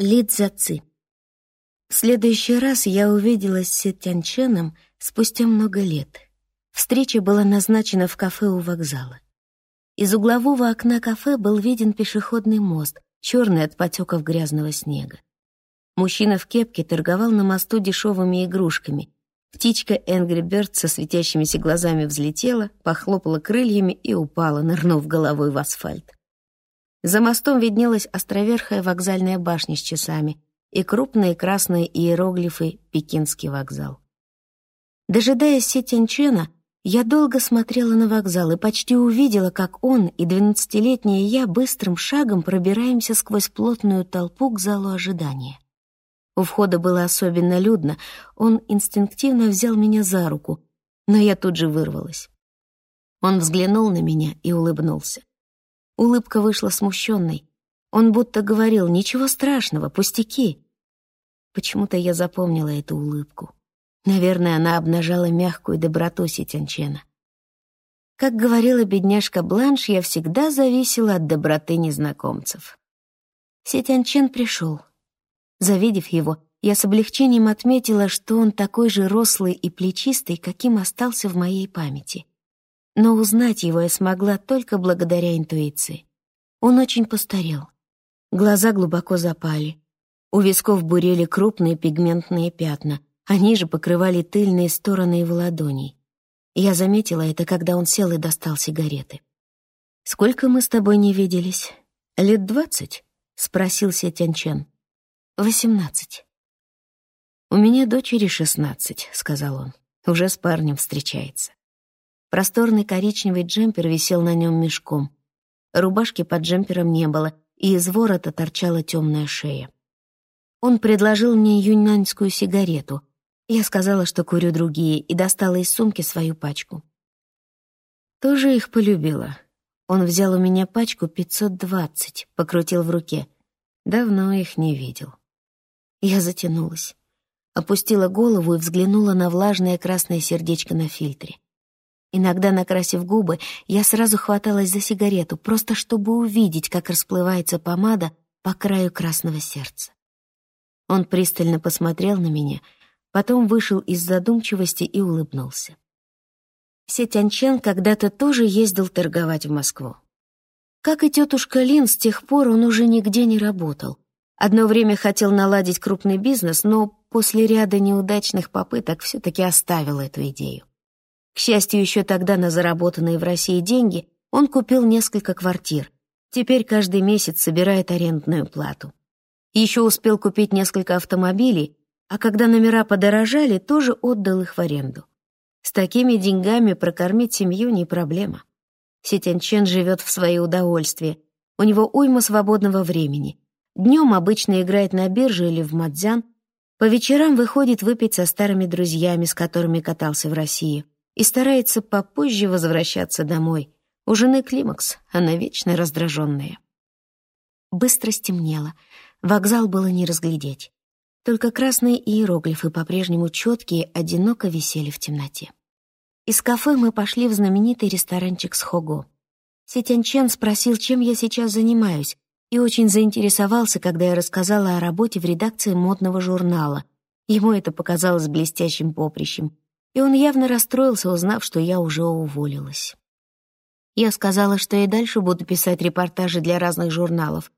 Ли Цзаци. В следующий раз я увиделась с Си Тяньченом спустя много лет. Встреча была назначена в кафе у вокзала. Из углового окна кафе был виден пешеходный мост, черный от потеков грязного снега. Мужчина в кепке торговал на мосту дешевыми игрушками. Птичка Энгри Бёрд со светящимися глазами взлетела, похлопала крыльями и упала, нырнув головой в асфальт. За мостом виднелась островерхая вокзальная башня с часами и крупные красные иероглифы «Пекинский вокзал». Дожидаясь Сетенчена, я долго смотрела на вокзал и почти увидела, как он и двенадцатилетняя я быстрым шагом пробираемся сквозь плотную толпу к залу ожидания. У входа было особенно людно, он инстинктивно взял меня за руку, но я тут же вырвалась. Он взглянул на меня и улыбнулся. Улыбка вышла смущенной. Он будто говорил «Ничего страшного, пустяки». Почему-то я запомнила эту улыбку. Наверное, она обнажала мягкую доброту Ситянчена. Как говорила бедняжка Бланш, я всегда зависела от доброты незнакомцев. Ситянчен пришел. Завидев его, я с облегчением отметила, что он такой же рослый и плечистый, каким остался в моей памяти но узнать его я смогла только благодаря интуиции. Он очень постарел. Глаза глубоко запали. У висков бурели крупные пигментные пятна, они же покрывали тыльные стороны его ладоней. Я заметила это, когда он сел и достал сигареты. «Сколько мы с тобой не виделись? Лет двадцать?» — спросил Сетянчен. «Восемнадцать». «У меня дочери шестнадцать», — сказал он. «Уже с парнем встречается». Просторный коричневый джемпер висел на нем мешком. Рубашки под джемпером не было, и из ворота торчала темная шея. Он предложил мне юньнаньскую сигарету. Я сказала, что курю другие, и достала из сумки свою пачку. Тоже их полюбила. Он взял у меня пачку 520, покрутил в руке. Давно их не видел. Я затянулась. Опустила голову и взглянула на влажное красное сердечко на фильтре. Иногда, накрасив губы, я сразу хваталась за сигарету, просто чтобы увидеть, как расплывается помада по краю красного сердца. Он пристально посмотрел на меня, потом вышел из задумчивости и улыбнулся. Сетянчен когда-то тоже ездил торговать в Москву. Как и тетушка Лин, с тех пор он уже нигде не работал. Одно время хотел наладить крупный бизнес, но после ряда неудачных попыток все-таки оставил эту идею. К счастью, еще тогда на заработанные в России деньги он купил несколько квартир. Теперь каждый месяц собирает арендную плату. Еще успел купить несколько автомобилей, а когда номера подорожали, тоже отдал их в аренду. С такими деньгами прокормить семью не проблема. Сетянчен живет в свое удовольствие. У него уйма свободного времени. Днем обычно играет на бирже или в мадзян, по вечерам выходит выпить со старыми друзьями, с которыми катался в Россию и старается попозже возвращаться домой. У жены климакс, она вечно раздраженная. Быстро стемнело, вокзал было не разглядеть. Только красные иероглифы по-прежнему четкие, одиноко висели в темноте. Из кафе мы пошли в знаменитый ресторанчик с Хого. Сетянчен спросил, чем я сейчас занимаюсь, и очень заинтересовался, когда я рассказала о работе в редакции модного журнала. Ему это показалось блестящим поприщем, и он явно расстроился, узнав, что я уже уволилась. Я сказала, что и дальше буду писать репортажи для разных журналов.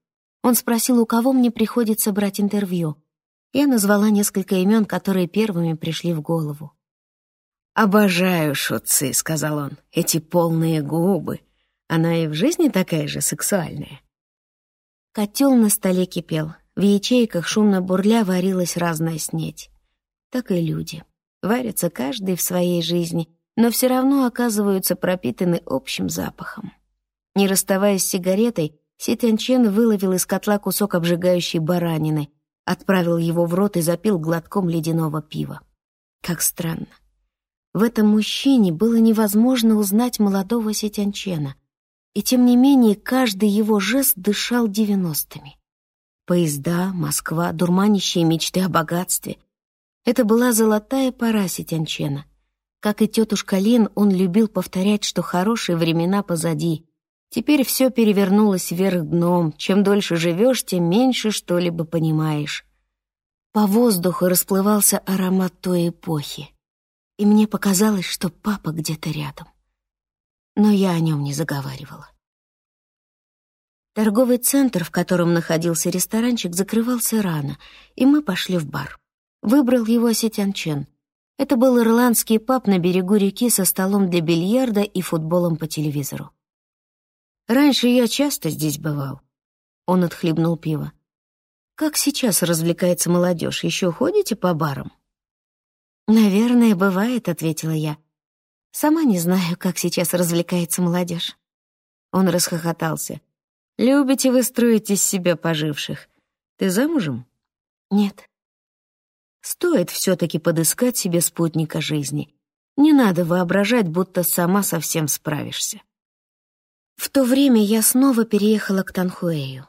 Он спросил, у кого мне приходится брать интервью. Я назвала несколько имен, которые первыми пришли в голову. «Обожаю шутцы», — сказал он, — «эти полные губы. Она и в жизни такая же сексуальная». Котел на столе кипел. В ячейках шумно бурля варилась разная снеть. Так и люди варятся каждый в своей жизни, но все равно оказываются пропитаны общим запахом. Не расставаясь с сигаретой, Ситянчен выловил из котла кусок обжигающей баранины, отправил его в рот и запил глотком ледяного пива. Как странно. В этом мужчине было невозможно узнать молодого Ситянчена, и тем не менее каждый его жест дышал девяностыми. Поезда, Москва, дурманящие мечты о богатстве — это была золотая пора Ситянчена. Как и тетушка Лин, он любил повторять, что хорошие времена позади. Теперь все перевернулось вверх дном. Чем дольше живешь, тем меньше что-либо понимаешь. По воздуху расплывался аромат той эпохи. И мне показалось, что папа где-то рядом. Но я о нем не заговаривала. Торговый центр, в котором находился ресторанчик, закрывался рано, и мы пошли в бар. Выбрал его Сетян Чен. Это был ирландский паб на берегу реки со столом для бильярда и футболом по телевизору. Раньше я часто здесь бывал. Он отхлебнул пиво. Как сейчас развлекается молодежь? Еще ходите по барам? Наверное, бывает, ответила я. Сама не знаю, как сейчас развлекается молодежь. Он расхохотался. Любите вы строить из себя поживших. Ты замужем? Нет. Стоит все-таки подыскать себе спутника жизни. Не надо воображать, будто сама совсем справишься. В то время я снова переехала к Танхуэю.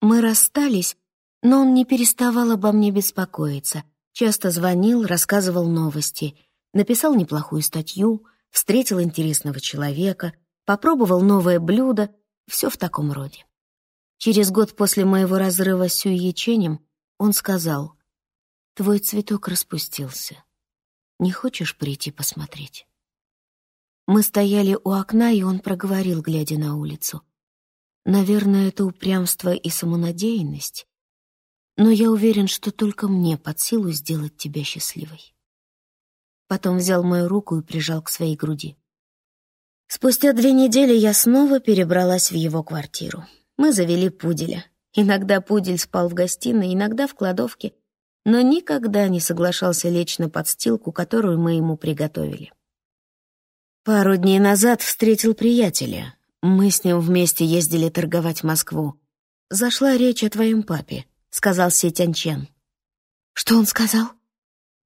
Мы расстались, но он не переставал обо мне беспокоиться. Часто звонил, рассказывал новости, написал неплохую статью, встретил интересного человека, попробовал новое блюдо, все в таком роде. Через год после моего разрыва с Сюй он сказал, «Твой цветок распустился. Не хочешь прийти посмотреть?» Мы стояли у окна, и он проговорил, глядя на улицу. Наверное, это упрямство и самонадеянность, но я уверен, что только мне под силу сделать тебя счастливой. Потом взял мою руку и прижал к своей груди. Спустя две недели я снова перебралась в его квартиру. Мы завели пуделя. Иногда пудель спал в гостиной, иногда в кладовке, но никогда не соглашался лечь на подстилку, которую мы ему приготовили. Пару дней назад встретил приятеля. Мы с ним вместе ездили торговать в Москву. Зашла речь о твоем папе, сказал Си Тянчен. Что он сказал?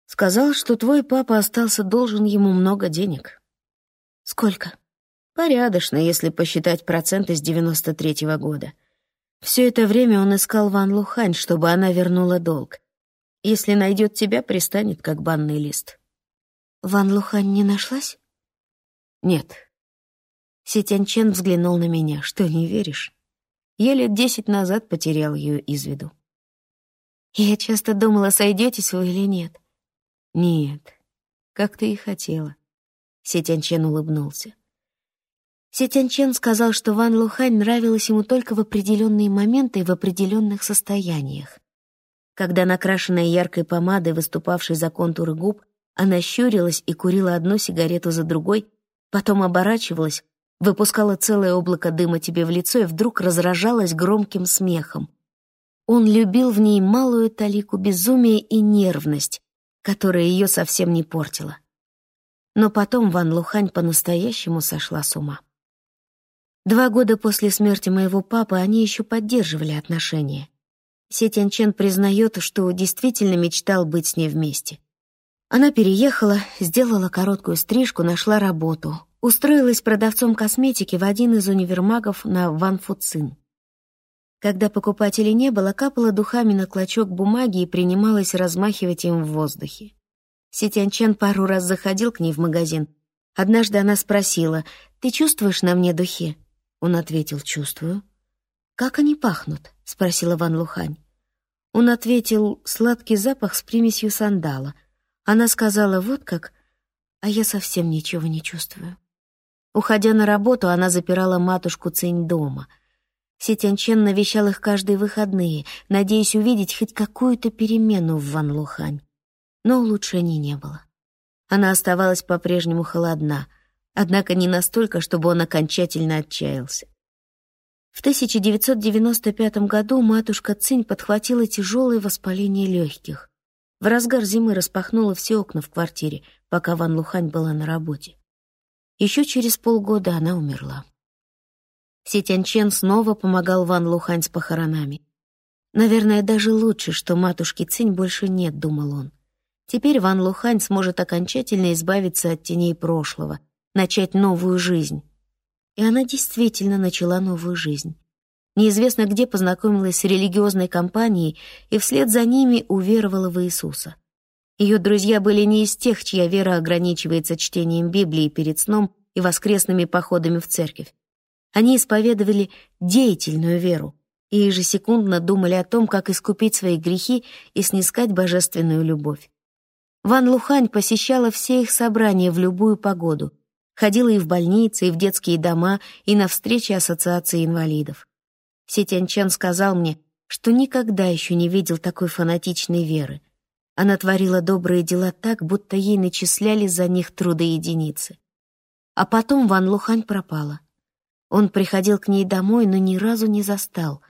Сказал, что твой папа остался должен ему много денег. Сколько? Порядочно, если посчитать проценты с девяносто третьего года. Все это время он искал Ван Лухань, чтобы она вернула долг. Если найдет тебя, пристанет как банный лист. Ван Лухань не нашлась? Нет. Ситянчен взглянул на меня. Что, не веришь? Я лет десять назад потерял ее из виду. Я часто думала, сойдетесь вы или нет. Нет, как ты и хотела. Ситянчен улыбнулся. Ситянчен сказал, что Ван Лухань нравилась ему только в определенные моменты и в определенных состояниях. Когда накрашенная яркой помадой, выступавшей за контуры губ, она щурилась и курила одну сигарету за другой, Потом оборачивалась, выпускала целое облако дыма тебе в лицо и вдруг разражалась громким смехом. Он любил в ней малую талику безумия и нервность, которая ее совсем не портила. Но потом Ван Лухань по-настоящему сошла с ума. Два года после смерти моего папы они еще поддерживали отношения. Си Тянчен признает, что действительно мечтал быть с ней вместе. Она переехала, сделала короткую стрижку, нашла работу, устроилась продавцом косметики в один из универмагов на Ванфуцин. Когда покупателей не было, капала духами на клочок бумаги и принималась размахивать им в воздухе. Ситянчен пару раз заходил к ней в магазин. Однажды она спросила, «Ты чувствуешь на мне духи?» Он ответил, «Чувствую». «Как они пахнут?» — спросила Ван Лухань. Он ответил, «Сладкий запах с примесью сандала», — она сказала «вот как», а я совсем ничего не чувствую. Уходя на работу, она запирала матушку Цинь дома. Ситянчен навещал их каждые выходные, надеясь увидеть хоть какую-то перемену в Ван Лухань. Но улучшений не было. Она оставалась по-прежнему холодна, однако не настолько, чтобы он окончательно отчаялся. В 1995 году матушка Цинь подхватила тяжелое воспаление легких. В разгар зимы распахнула все окна в квартире, пока Ван Лухань была на работе. Еще через полгода она умерла. Си Тянчен снова помогал Ван Лухань с похоронами. Наверное, даже лучше, что матушки Цинь больше нет, думал он. Теперь Ван Лухань сможет окончательно избавиться от теней прошлого, начать новую жизнь. И она действительно начала новую жизнь. Неизвестно где познакомилась с религиозной компанией и вслед за ними уверовала в Иисуса. Ее друзья были не из тех, чья вера ограничивается чтением Библии перед сном и воскресными походами в церковь. Они исповедовали деятельную веру и ежесекундно думали о том, как искупить свои грехи и снискать божественную любовь. Ван Лухань посещала все их собрания в любую погоду, ходила и в больницы, и в детские дома, и на встречи Ассоциации инвалидов. Сетянчан сказал мне, что никогда еще не видел такой фанатичной веры. Она творила добрые дела так, будто ей начисляли за них труды единицы. А потом Ван Лухань пропала. Он приходил к ней домой, но ни разу не застал.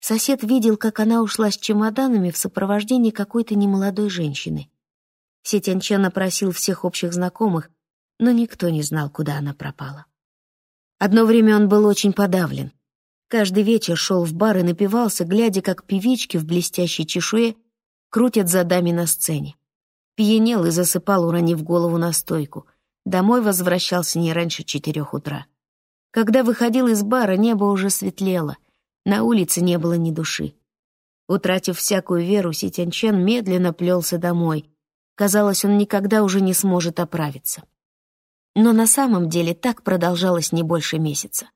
Сосед видел, как она ушла с чемоданами в сопровождении какой-то немолодой женщины. Сетянчан опросил всех общих знакомых, но никто не знал, куда она пропала. Одно время он был очень подавлен. Каждый вечер шел в бар и напивался, глядя, как певички в блестящей чешуе крутят задами на сцене. Пьянел и засыпал, уронив голову на стойку. Домой возвращался не раньше четырех утра. Когда выходил из бара, небо уже светлело. На улице не было ни души. Утратив всякую веру, Ситянчен медленно плелся домой. Казалось, он никогда уже не сможет оправиться. Но на самом деле так продолжалось не больше месяца.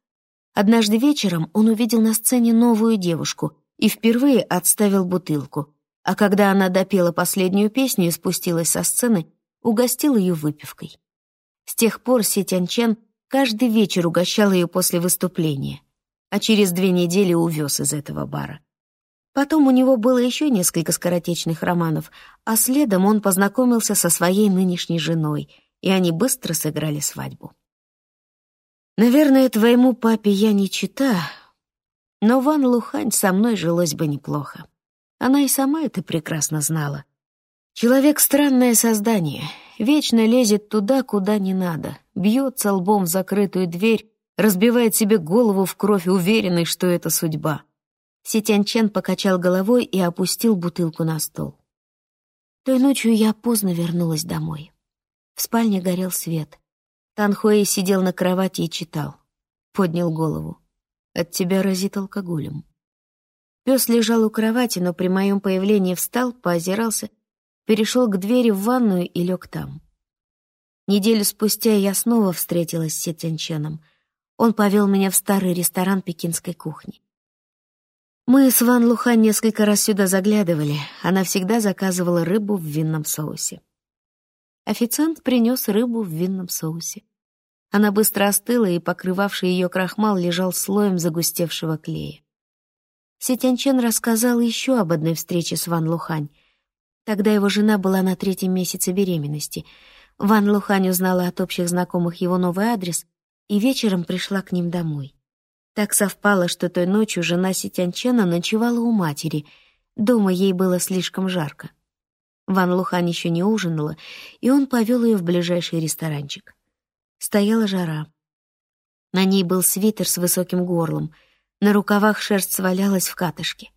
Однажды вечером он увидел на сцене новую девушку и впервые отставил бутылку, а когда она допела последнюю песню и спустилась со сцены, угостил ее выпивкой. С тех пор Си Тянчен каждый вечер угощал ее после выступления, а через две недели увез из этого бара. Потом у него было еще несколько скоротечных романов, а следом он познакомился со своей нынешней женой, и они быстро сыграли свадьбу. Наверное, твоему папе я не чита, но Ван Лухань со мной жилось бы неплохо. Она и сама это прекрасно знала. Человек — странное создание, вечно лезет туда, куда не надо, бьется лбом в закрытую дверь, разбивает себе голову в кровь, уверенный, что это судьба. Ситянчен покачал головой и опустил бутылку на стол. Той ночью я поздно вернулась домой. В спальне горел свет. Танхуэй сидел на кровати и читал. Поднял голову. «От тебя разит алкоголем». Пес лежал у кровати, но при моем появлении встал, поозирался, перешел к двери в ванную и лег там. Неделю спустя я снова встретилась с Сетянчаном. Он повел меня в старый ресторан пекинской кухни. Мы с Ван Лухан несколько раз сюда заглядывали. Она всегда заказывала рыбу в винном соусе. Официант принес рыбу в винном соусе. Она быстро остыла, и покрывавший ее крахмал лежал слоем загустевшего клея. Сетянчен рассказал еще об одной встрече с Ван Лухань. Тогда его жена была на третьем месяце беременности. Ван Лухань узнала от общих знакомых его новый адрес и вечером пришла к ним домой. Так совпало, что той ночью жена Сетянчена ночевала у матери. Дома ей было слишком жарко. Ван Лухань еще не ужинала, и он повел ее в ближайший ресторанчик. Стояла жара. На ней был свитер с высоким горлом, на рукавах шерсть свалялась в катышке.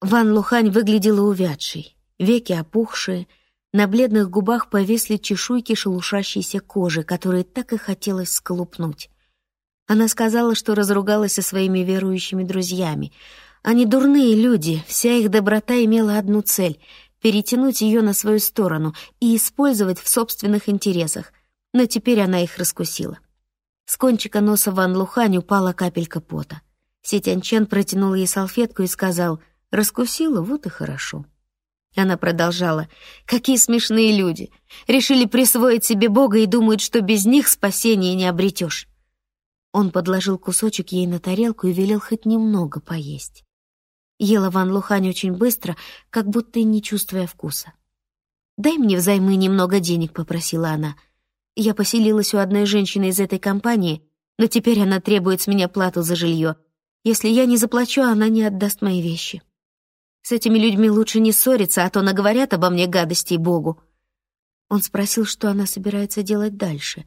Ван Лухань выглядела увядшей, веки опухшие, на бледных губах повисли чешуйки шелушащейся кожи, которые так и хотелось сколупнуть. Она сказала, что разругалась со своими верующими друзьями. Они дурные люди, вся их доброта имела одну цель — перетянуть ее на свою сторону и использовать в собственных интересах — но теперь она их раскусила. С кончика носа Ван Лухань упала капелька пота. Ситянчен протянул ей салфетку и сказал «Раскусила, вот и хорошо». Она продолжала «Какие смешные люди! Решили присвоить себе Бога и думают, что без них спасения не обретешь». Он подложил кусочек ей на тарелку и велел хоть немного поесть. Ела Ван Лухань очень быстро, как будто не чувствуя вкуса. «Дай мне взаймы немного денег», — попросила она. Я поселилась у одной женщины из этой компании, но теперь она требует с меня плату за жилье. Если я не заплачу, она не отдаст мои вещи. С этими людьми лучше не ссориться, а то наговорят обо мне гадостей Богу». Он спросил, что она собирается делать дальше.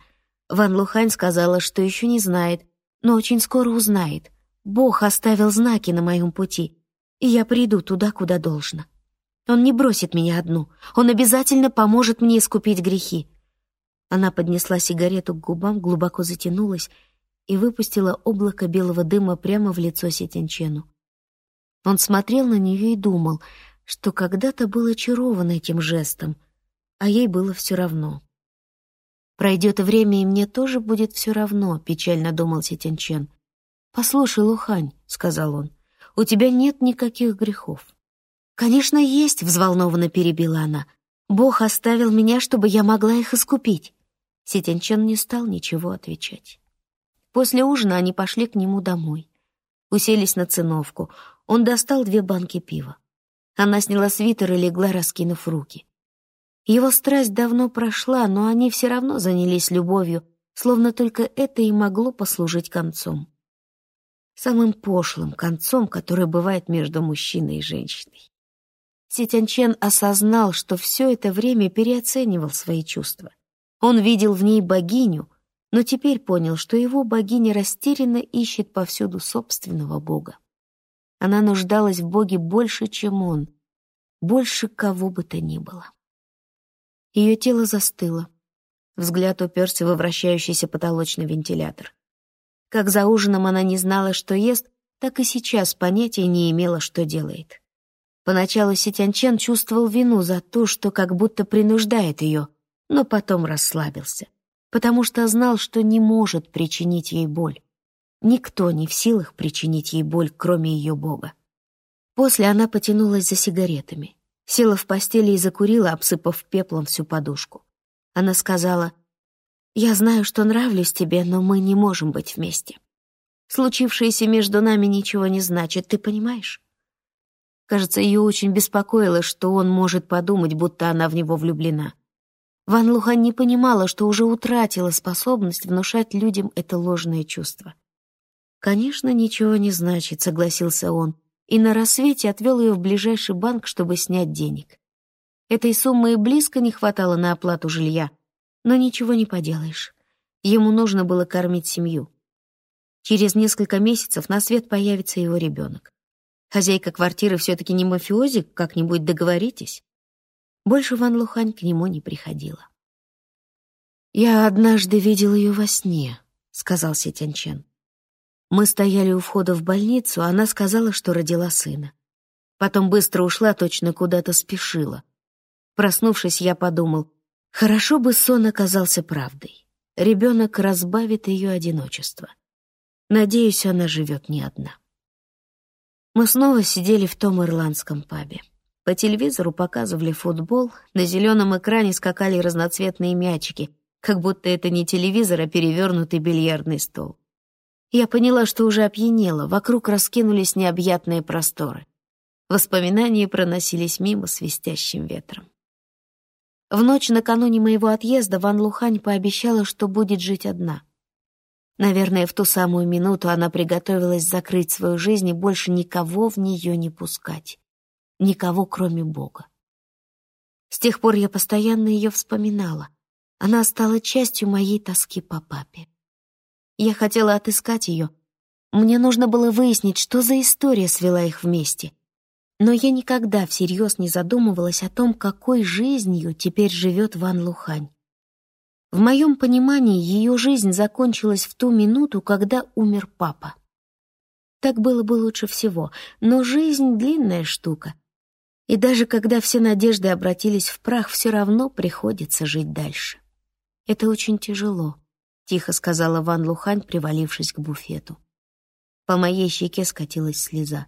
Ван Лухань сказала, что еще не знает, но очень скоро узнает. Бог оставил знаки на моем пути, и я приду туда, куда должно. Он не бросит меня одну, он обязательно поможет мне искупить грехи. Она поднесла сигарету к губам, глубоко затянулась и выпустила облако белого дыма прямо в лицо Сетенчену. Он смотрел на нее и думал, что когда-то был очарован этим жестом, а ей было все равно. «Пройдет время, и мне тоже будет все равно», — печально думал Сетенчен. «Послушай, Лухань», — сказал он, — «у тебя нет никаких грехов». «Конечно, есть», — взволнованно перебила она. «Бог оставил меня, чтобы я могла их искупить». Ситянчен не стал ничего отвечать. После ужина они пошли к нему домой. Уселись на циновку. Он достал две банки пива. Она сняла свитер и легла, раскинув руки. Его страсть давно прошла, но они все равно занялись любовью, словно только это и могло послужить концом. Самым пошлым концом, который бывает между мужчиной и женщиной. Ситянчен осознал, что все это время переоценивал свои чувства. Он видел в ней богиню, но теперь понял, что его богиня растерянно ищет повсюду собственного бога. Она нуждалась в боге больше, чем он, больше кого бы то ни было. Ее тело застыло. Взгляд уперся во вращающийся потолочный вентилятор. Как за ужином она не знала, что ест, так и сейчас понятия не имела, что делает. Поначалу Ситянчен чувствовал вину за то, что как будто принуждает ее, но потом расслабился, потому что знал, что не может причинить ей боль. Никто не в силах причинить ей боль, кроме ее Бога. После она потянулась за сигаретами. Села в постели и закурила, обсыпав пеплом всю подушку. Она сказала, «Я знаю, что нравлюсь тебе, но мы не можем быть вместе. Случившееся между нами ничего не значит, ты понимаешь?» Кажется, ее очень беспокоило, что он может подумать, будто она в него влюблена. Ван Лухан не понимала, что уже утратила способность внушать людям это ложное чувство. «Конечно, ничего не значит», — согласился он, и на рассвете отвел ее в ближайший банк, чтобы снять денег. Этой суммы и близко не хватало на оплату жилья, но ничего не поделаешь. Ему нужно было кормить семью. Через несколько месяцев на свет появится его ребенок. Хозяйка квартиры все-таки не мафиози, как-нибудь договоритесь. Больше Ван Лухань к нему не приходила. «Я однажды видел ее во сне», — сказал Сетянчен. Мы стояли у входа в больницу, она сказала, что родила сына. Потом быстро ушла, точно куда-то спешила. Проснувшись, я подумал, хорошо бы сон оказался правдой. Ребенок разбавит ее одиночество. Надеюсь, она живет не одна. Мы снова сидели в том ирландском пабе. По телевизору показывали футбол, на зеленом экране скакали разноцветные мячики, как будто это не телевизор, а перевернутый бильярдный стол. Я поняла, что уже опьянела, вокруг раскинулись необъятные просторы. Воспоминания проносились мимо свистящим ветром. В ночь накануне моего отъезда Ван Лухань пообещала, что будет жить одна. Наверное, в ту самую минуту она приготовилась закрыть свою жизнь и больше никого в нее не пускать. Никого, кроме Бога. С тех пор я постоянно ее вспоминала. Она стала частью моей тоски по папе. Я хотела отыскать ее. Мне нужно было выяснить, что за история свела их вместе. Но я никогда всерьез не задумывалась о том, какой жизнью теперь живет Ван Лухань. В моем понимании ее жизнь закончилась в ту минуту, когда умер папа. Так было бы лучше всего, но жизнь — длинная штука. И даже когда все надежды обратились в прах, все равно приходится жить дальше. Это очень тяжело тихо сказала Ван Лухань, привалившись к буфету. По моей щеке скатилась слеза.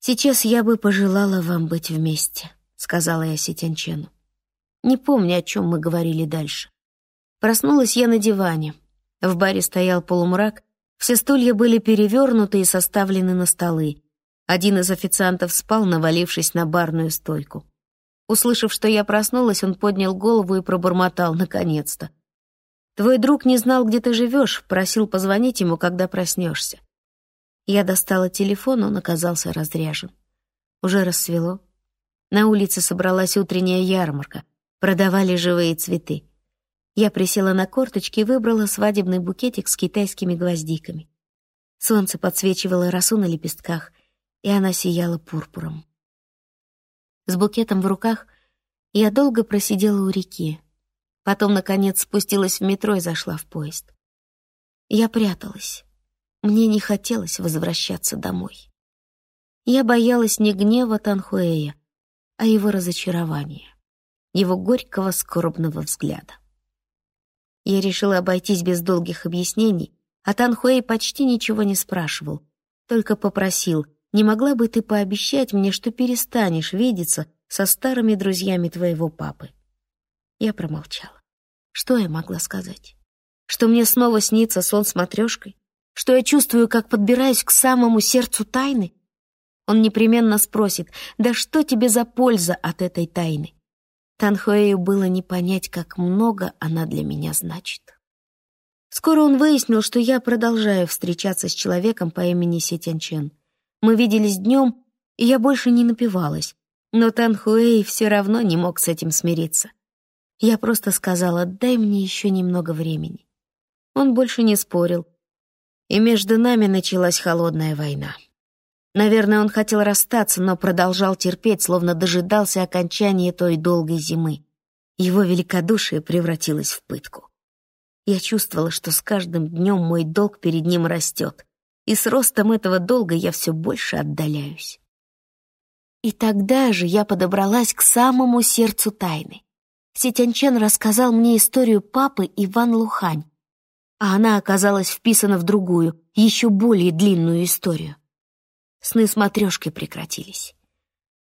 «Сейчас я бы пожелала вам быть вместе», — сказала я Ситянчену. Не помню, о чем мы говорили дальше. Проснулась я на диване. В баре стоял полумрак, все стулья были перевернуты и составлены на столы. Один из официантов спал, навалившись на барную стойку. Услышав, что я проснулась, он поднял голову и пробормотал «наконец-то». Твой друг не знал, где ты живешь, просил позвонить ему, когда проснешься. Я достала телефон, он оказался разряжен. Уже рассвело. На улице собралась утренняя ярмарка. Продавали живые цветы. Я присела на корточки и выбрала свадебный букетик с китайскими гвоздиками. Солнце подсвечивало росу на лепестках, и она сияла пурпуром. С букетом в руках я долго просидела у реки, Потом, наконец, спустилась в метро и зашла в поезд. Я пряталась. Мне не хотелось возвращаться домой. Я боялась не гнева Танхуэя, а его разочарования, его горького скорбного взгляда. Я решила обойтись без долгих объяснений, А Танхуэй почти ничего не спрашивал, только попросил, не могла бы ты пообещать мне, что перестанешь видеться со старыми друзьями твоего папы? Я промолчала. Что я могла сказать? Что мне снова снится сон с матрешкой? Что я чувствую, как подбираюсь к самому сердцу тайны? Он непременно спросит, да что тебе за польза от этой тайны? Танхуэю было не понять, как много она для меня значит. Скоро он выяснил, что я продолжаю встречаться с человеком по имени Сетянчен. Мы виделись днем, и я больше не напивалась, но Танхуэй все равно не мог с этим смириться. Я просто сказала, дай мне еще немного времени. Он больше не спорил, и между нами началась холодная война. Наверное, он хотел расстаться, но продолжал терпеть, словно дожидался окончания той долгой зимы. Его великодушие превратилось в пытку. Я чувствовала, что с каждым днем мой долг перед ним растет, и с ростом этого долга я все больше отдаляюсь. И тогда же я подобралась к самому сердцу тайны. Сетянчен рассказал мне историю папы Иван Лухань, а она оказалась вписана в другую, еще более длинную историю. Сны с матрешкой прекратились.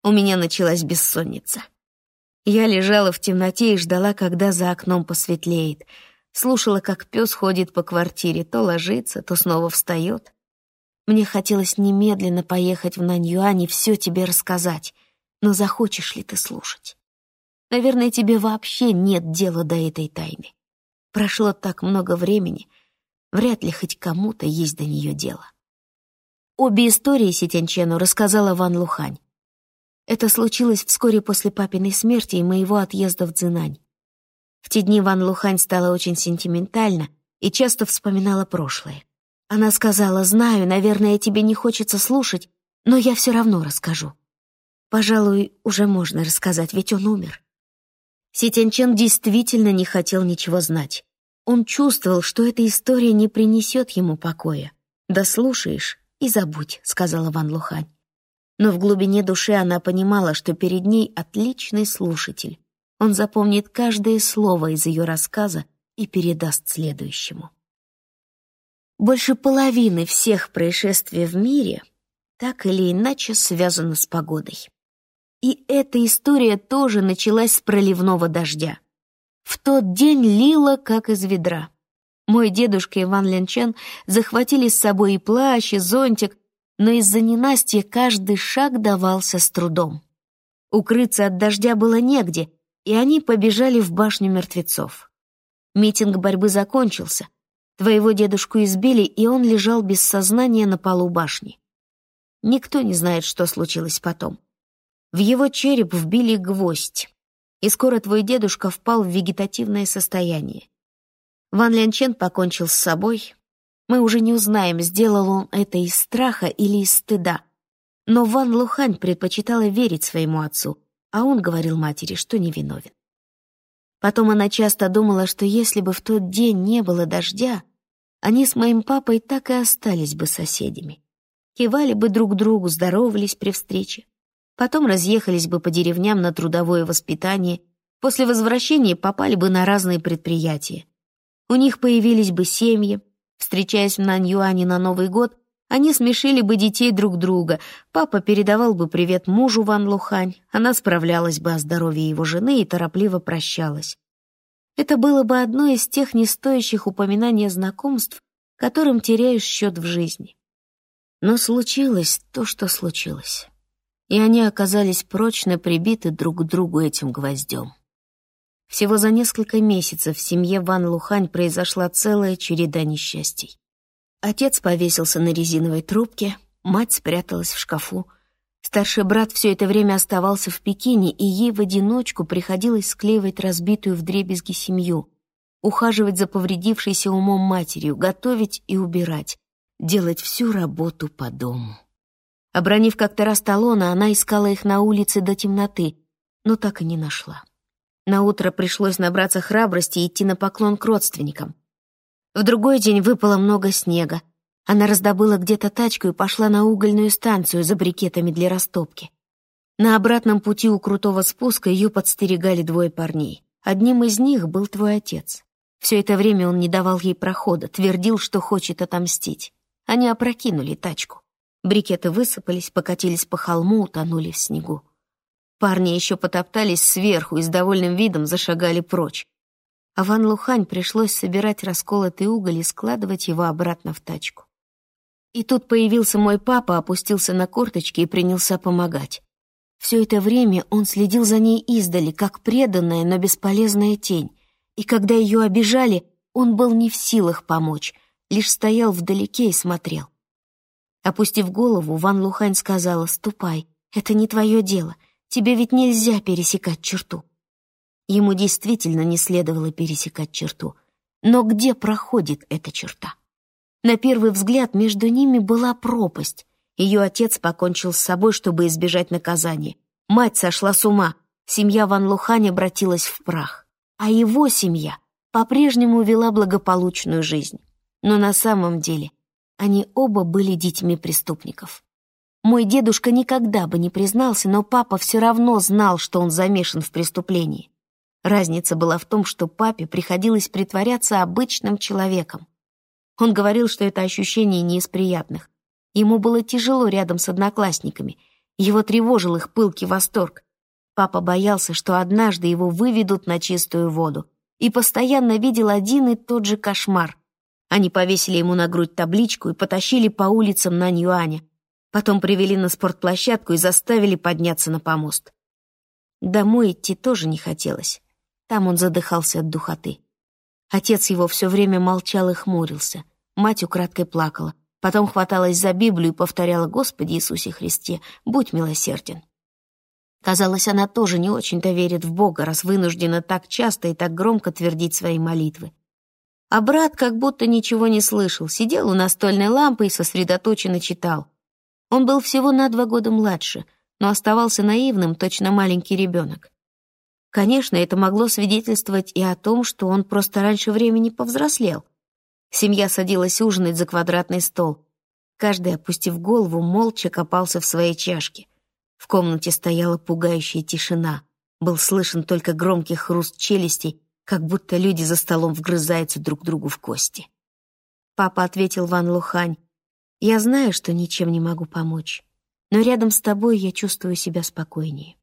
У меня началась бессонница. Я лежала в темноте и ждала, когда за окном посветлеет. Слушала, как пес ходит по квартире, то ложится, то снова встает. Мне хотелось немедленно поехать в Наньюань и все тебе рассказать. Но захочешь ли ты слушать? Наверное, тебе вообще нет дела до этой тайны. Прошло так много времени, вряд ли хоть кому-то есть до нее дело. Обе истории Ситянчену рассказала Ван Лухань. Это случилось вскоре после папиной смерти и моего отъезда в Цзинань. В те дни Ван Лухань стала очень сентиментальна и часто вспоминала прошлое. Она сказала, «Знаю, наверное, тебе не хочется слушать, но я все равно расскажу». Пожалуй, уже можно рассказать, ведь он умер. Ситянчен действительно не хотел ничего знать. Он чувствовал, что эта история не принесет ему покоя. Да слушаешь, и забудь», — сказала Ван Лухань. Но в глубине души она понимала, что перед ней отличный слушатель. Он запомнит каждое слово из ее рассказа и передаст следующему. Больше половины всех происшествий в мире так или иначе связаны с погодой. И эта история тоже началась с проливного дождя. В тот день лило, как из ведра. Мой дедушка Иван Ленчен захватили с собой и плащ, и зонтик, но из-за ненастья каждый шаг давался с трудом. Укрыться от дождя было негде, и они побежали в башню мертвецов. Митинг борьбы закончился. Твоего дедушку избили, и он лежал без сознания на полу башни. Никто не знает, что случилось потом. В его череп вбили гвоздь, и скоро твой дедушка впал в вегетативное состояние. Ван Лянчен покончил с собой. Мы уже не узнаем, сделал он это из страха или из стыда. Но Ван Лухань предпочитала верить своему отцу, а он говорил матери, что невиновен. Потом она часто думала, что если бы в тот день не было дождя, они с моим папой так и остались бы соседями. Кивали бы друг другу, здоровались при встрече. Потом разъехались бы по деревням на трудовое воспитание, после возвращения попали бы на разные предприятия. У них появились бы семьи. Встречаясь в Наньюане на Новый год, они смешили бы детей друг друга. Папа передавал бы привет мужу Ван Лухань, она справлялась бы о здоровье его жены и торопливо прощалась. Это было бы одно из тех нестоящих упоминаний знакомств, которым теряешь счет в жизни. Но случилось то, что случилось. И они оказались прочно прибиты друг к другу этим гвоздем. Всего за несколько месяцев в семье Ван Лухань произошла целая череда несчастий. Отец повесился на резиновой трубке, мать спряталась в шкафу. Старший брат все это время оставался в Пекине, и ей в одиночку приходилось склеивать разбитую вдребезги семью, ухаживать за повредившейся умом матерью, готовить и убирать, делать всю работу по дому. Обронив как-то раз талона, она искала их на улице до темноты, но так и не нашла. На утро пришлось набраться храбрости и идти на поклон к родственникам. В другой день выпало много снега. Она раздобыла где-то тачку и пошла на угольную станцию за брикетами для растопки. На обратном пути у крутого спуска ее подстерегали двое парней. Одним из них был твой отец. Все это время он не давал ей прохода, твердил, что хочет отомстить. Они опрокинули тачку. Брикеты высыпались, покатились по холму, утонули в снегу. Парни еще потоптались сверху и с довольным видом зашагали прочь. А Ван Лухань пришлось собирать расколотый уголь и складывать его обратно в тачку. И тут появился мой папа, опустился на корточки и принялся помогать. Все это время он следил за ней издали, как преданная, но бесполезная тень и когда ее обижали, он был не в силах помочь, лишь стоял вдалеке и смотрел. Опустив голову, Ван Лухань сказала, «Ступай, это не твое дело, тебе ведь нельзя пересекать черту». Ему действительно не следовало пересекать черту. Но где проходит эта черта? На первый взгляд между ними была пропасть. Ее отец покончил с собой, чтобы избежать наказания. Мать сошла с ума. Семья Ван Лухань обратилась в прах а его семья по-прежнему вела благополучную жизнь. Но на самом деле они оба были детьми преступников. Мой дедушка никогда бы не признался, но папа все равно знал, что он замешан в преступлении. Разница была в том, что папе приходилось притворяться обычным человеком. Он говорил, что это ощущение не из приятных. Ему было тяжело рядом с одноклассниками, его тревожил их пылкий восторг. Папа боялся, что однажды его выведут на чистую воду, и постоянно видел один и тот же кошмар. Они повесили ему на грудь табличку и потащили по улицам на Ньюане. Потом привели на спортплощадку и заставили подняться на помост. Домой идти тоже не хотелось. Там он задыхался от духоты. Отец его все время молчал и хмурился. Мать украдкой плакала. Потом хваталась за Библию и повторяла «Господи Иисусе Христе, будь милосерден». Казалось, она тоже не очень-то верит в Бога, раз вынуждена так часто и так громко твердить свои молитвы. А брат как будто ничего не слышал, сидел у настольной лампы и сосредоточенно читал. Он был всего на два года младше, но оставался наивным, точно маленький ребенок. Конечно, это могло свидетельствовать и о том, что он просто раньше времени повзрослел. Семья садилась ужинать за квадратный стол. Каждый, опустив голову, молча копался в своей чашке. В комнате стояла пугающая тишина. Был слышен только громкий хруст челюстей, как будто люди за столом вгрызаются друг другу в кости. Папа ответил Ван Лухань, «Я знаю, что ничем не могу помочь, но рядом с тобой я чувствую себя спокойнее».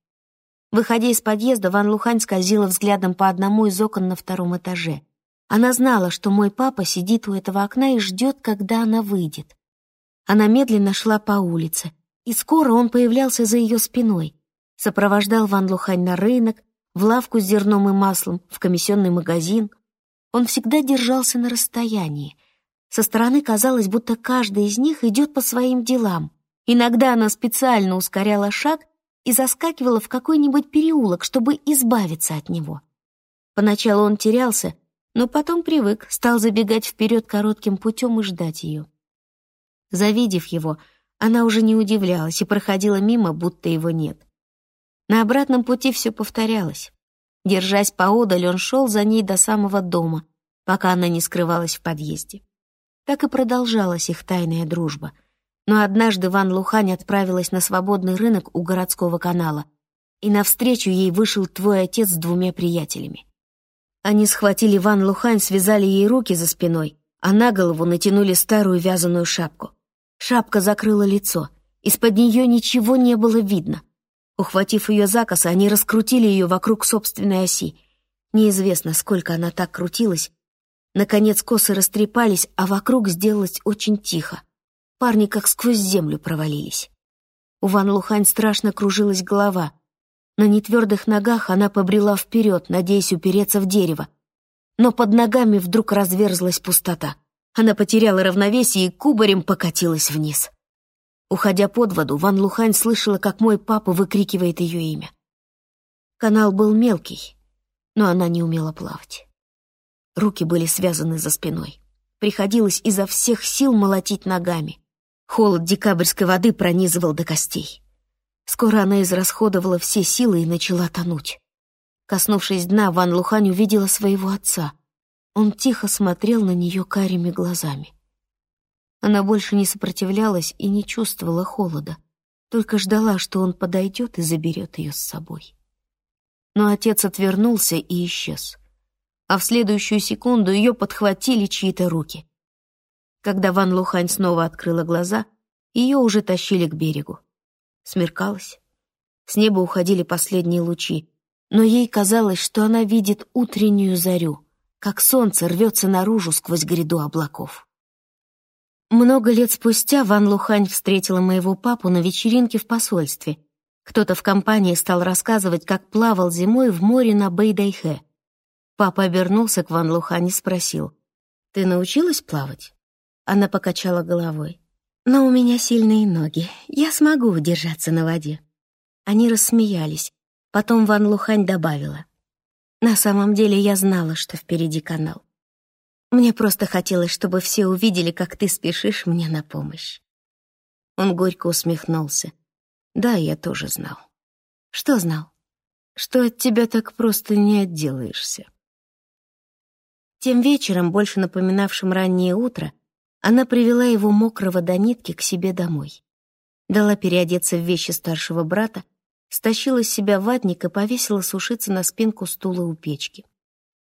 Выходя из подъезда, Ван Лухань скользила взглядом по одному из окон на втором этаже. Она знала, что мой папа сидит у этого окна и ждет, когда она выйдет. Она медленно шла по улице, и скоро он появлялся за ее спиной, сопровождал Ван Лухань на рынок, в лавку с зерном и маслом, в комиссионный магазин. Он всегда держался на расстоянии. Со стороны казалось, будто каждый из них идет по своим делам. Иногда она специально ускоряла шаг и заскакивала в какой-нибудь переулок, чтобы избавиться от него. Поначалу он терялся, но потом привык, стал забегать вперед коротким путем и ждать ее. Завидев его, она уже не удивлялась и проходила мимо, будто его нет. На обратном пути все повторялось. Держась поодаль, он шел за ней до самого дома, пока она не скрывалась в подъезде. Так и продолжалась их тайная дружба. Но однажды Ван Лухань отправилась на свободный рынок у городского канала, и навстречу ей вышел твой отец с двумя приятелями. Они схватили Ван Лухань, связали ей руки за спиной, а на голову натянули старую вязаную шапку. Шапка закрыла лицо. Из-под нее ничего не было видно. Ухватив ее за косы, они раскрутили ее вокруг собственной оси. Неизвестно, сколько она так крутилась. Наконец косы растрепались, а вокруг сделалось очень тихо. Парни как сквозь землю провалились. У Ван Лухань страшно кружилась голова. На нетвердых ногах она побрела вперед, надеясь упереться в дерево. Но под ногами вдруг разверзлась пустота. Она потеряла равновесие и кубарем покатилась вниз. Уходя под воду, Ван Лухань слышала, как мой папа выкрикивает ее имя. Канал был мелкий, но она не умела плавать. Руки были связаны за спиной. Приходилось изо всех сил молотить ногами. Холод декабрьской воды пронизывал до костей. Скоро она израсходовала все силы и начала тонуть. Коснувшись дна, Ван Лухань увидела своего отца. Он тихо смотрел на нее карими глазами. Она больше не сопротивлялась и не чувствовала холода, только ждала, что он подойдет и заберет ее с собой. Но отец отвернулся и исчез. а в следующую секунду ее подхватили чьи-то руки. Когда Ван Лухань снова открыла глаза, ее уже тащили к берегу. Смеркалось. С неба уходили последние лучи, но ей казалось, что она видит утреннюю зарю, как солнце рвется наружу сквозь гряду облаков. Много лет спустя Ван Лухань встретила моего папу на вечеринке в посольстве. Кто-то в компании стал рассказывать, как плавал зимой в море на Бэйдайхэ. Папа обернулся к Ван Лухань и спросил, «Ты научилась плавать?» Она покачала головой. «Но у меня сильные ноги, я смогу удержаться на воде». Они рассмеялись. Потом Ван Лухань добавила. «На самом деле я знала, что впереди канал. Мне просто хотелось, чтобы все увидели, как ты спешишь мне на помощь». Он горько усмехнулся. «Да, я тоже знал». «Что знал?» «Что от тебя так просто не отделаешься». Тем вечером, больше напоминавшим раннее утро, она привела его мокрого до нитки к себе домой. Дала переодеться в вещи старшего брата стащила с себя ватник и повесила сушиться на спинку стула у печки.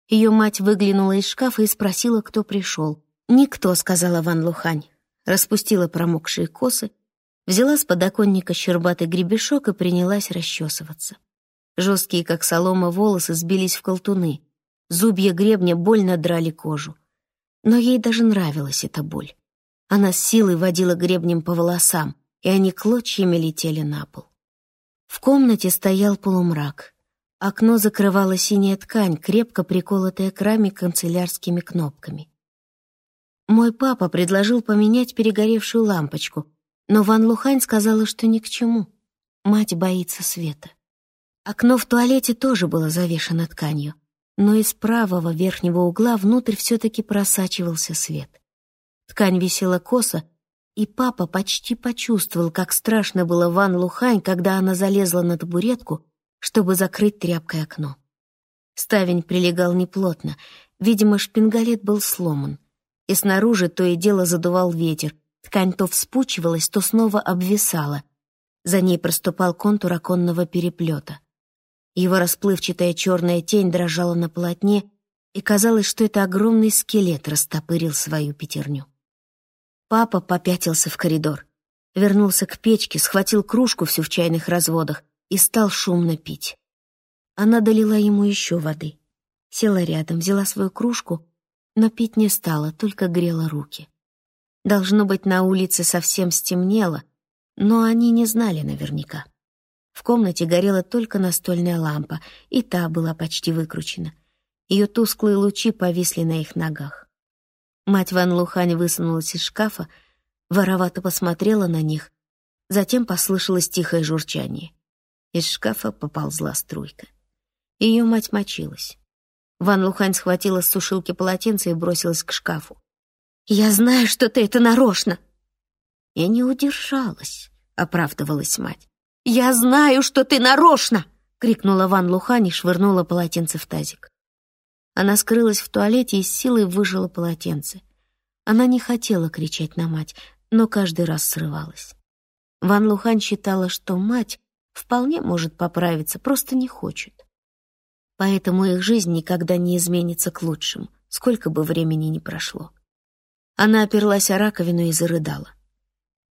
Ее мать выглянула из шкафа и спросила, кто пришел. «Никто», — сказала Ван Лухань. Распустила промокшие косы, взяла с подоконника щербатый гребешок и принялась расчесываться. Жесткие, как солома, волосы сбились в колтуны. Зубья гребня больно драли кожу. Но ей даже нравилась эта боль. Она с силой водила гребнем по волосам, и они клочьями летели на пол. В комнате стоял полумрак. Окно закрывала синяя ткань, крепко приколотая к раме канцелярскими кнопками. Мой папа предложил поменять перегоревшую лампочку, но Ван Лухань сказала, что ни к чему. Мать боится света. Окно в туалете тоже было завешено тканью, но из правого верхнего угла внутрь все-таки просачивался свет. Ткань висела косо, и папа почти почувствовал, как страшно было Ван Лухань, когда она залезла на табуретку, чтобы закрыть тряпкой окно. Ставень прилегал неплотно, видимо, шпингалет был сломан, и снаружи то и дело задувал ветер, ткань то вспучивалась, то снова обвисала. За ней проступал контур оконного переплета. Его расплывчатая черная тень дрожала на полотне, и казалось, что это огромный скелет растопырил свою пятерню. Папа попятился в коридор, вернулся к печке, схватил кружку всю в чайных разводах и стал шумно пить. Она долила ему еще воды. Села рядом, взяла свою кружку, но пить не стала, только грела руки. Должно быть, на улице совсем стемнело, но они не знали наверняка. В комнате горела только настольная лампа, и та была почти выкручена. Ее тусклые лучи повисли на их ногах. Мать Ван Лухань высунулась из шкафа, воровато посмотрела на них, затем послышалось тихое журчание. Из шкафа поползла струйка. Ее мать мочилась. Ван Лухань схватила с сушилки полотенце и бросилась к шкафу. «Я знаю, что ты это нарочно!» «Я не удержалась», — оправдывалась мать. «Я знаю, что ты нарочно!» — крикнула Ван Лухань и швырнула полотенце в тазик. Она скрылась в туалете и с силой выжила полотенце. Она не хотела кричать на мать, но каждый раз срывалась. Ван Лухан считала, что мать вполне может поправиться, просто не хочет. Поэтому их жизнь никогда не изменится к лучшему, сколько бы времени ни прошло. Она оперлась о раковину и зарыдала.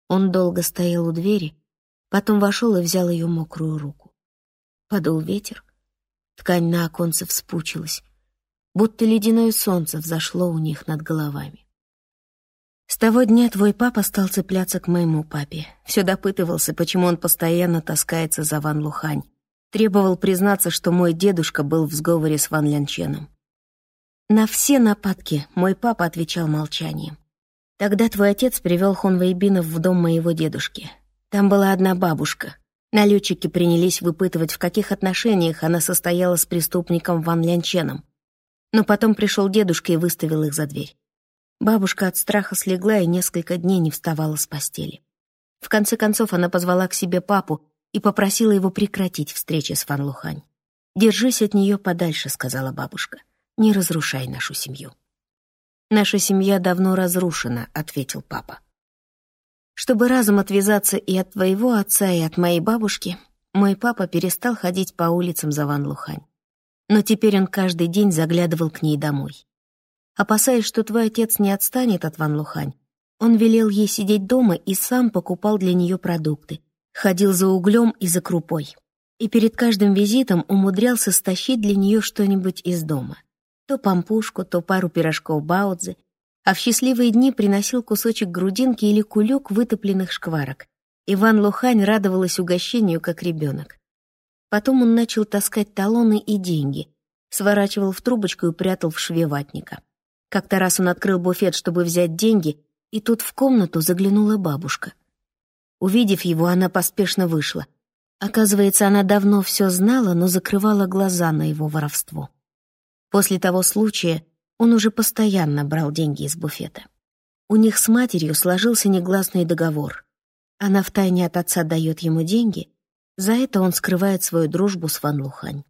Он долго стоял у двери, потом вошел и взял ее мокрую руку. Подул ветер, ткань на оконце вспучилась, будто ледяное солнце взошло у них над головами. С того дня твой папа стал цепляться к моему папе. Все допытывался, почему он постоянно таскается за Ван Лухань. Требовал признаться, что мой дедушка был в сговоре с Ван Лянченом. На все нападки мой папа отвечал молчанием. Тогда твой отец привел Хон Вейбинов в дом моего дедушки. Там была одна бабушка. Налетчики принялись выпытывать, в каких отношениях она состояла с преступником Ван Лянченом. Но потом пришел дедушка и выставил их за дверь. Бабушка от страха слегла и несколько дней не вставала с постели. В конце концов она позвала к себе папу и попросила его прекратить встречи с Фан Лухань. «Держись от нее подальше», — сказала бабушка. «Не разрушай нашу семью». «Наша семья давно разрушена», — ответил папа. Чтобы разом отвязаться и от твоего отца, и от моей бабушки, мой папа перестал ходить по улицам за Ван Лухань. но теперь он каждый день заглядывал к ней домой. Опасаясь, что твой отец не отстанет от Ван Лухань, он велел ей сидеть дома и сам покупал для нее продукты, ходил за углем и за крупой. И перед каждым визитом умудрялся стащить для нее что-нибудь из дома. То пампушку, то пару пирожков баудзы, а в счастливые дни приносил кусочек грудинки или кулек вытопленных шкварок. Иван Лухань радовалась угощению, как ребенок. Потом он начал таскать талоны и деньги, сворачивал в трубочку и прятал в шве ватника. Как-то раз он открыл буфет, чтобы взять деньги, и тут в комнату заглянула бабушка. Увидев его, она поспешно вышла. Оказывается, она давно все знала, но закрывала глаза на его воровство. После того случая он уже постоянно брал деньги из буфета. У них с матерью сложился негласный договор. Она втайне от отца дает ему деньги, за это он скрывает свою дружбу с Ван Лухань.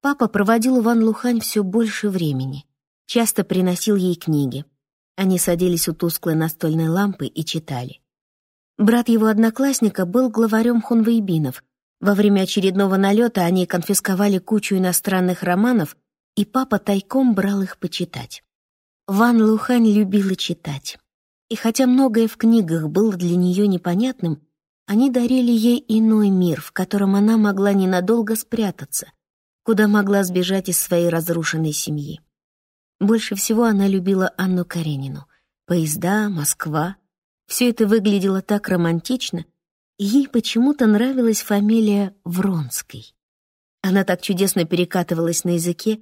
Папа проводил у Ван Лухань все больше времени, часто приносил ей книги. Они садились у тусклой настольной лампы и читали. Брат его одноклассника был главарем хунвейбинов. Во время очередного налета они конфисковали кучу иностранных романов, и папа тайком брал их почитать. Ван Лухань любила читать. И хотя многое в книгах было для нее непонятным, они дарили ей иной мир, в котором она могла ненадолго спрятаться, куда могла сбежать из своей разрушенной семьи. Больше всего она любила Анну Каренину. Поезда, Москва. Все это выглядело так романтично, и ей почему-то нравилась фамилия Вронской. Она так чудесно перекатывалась на языке,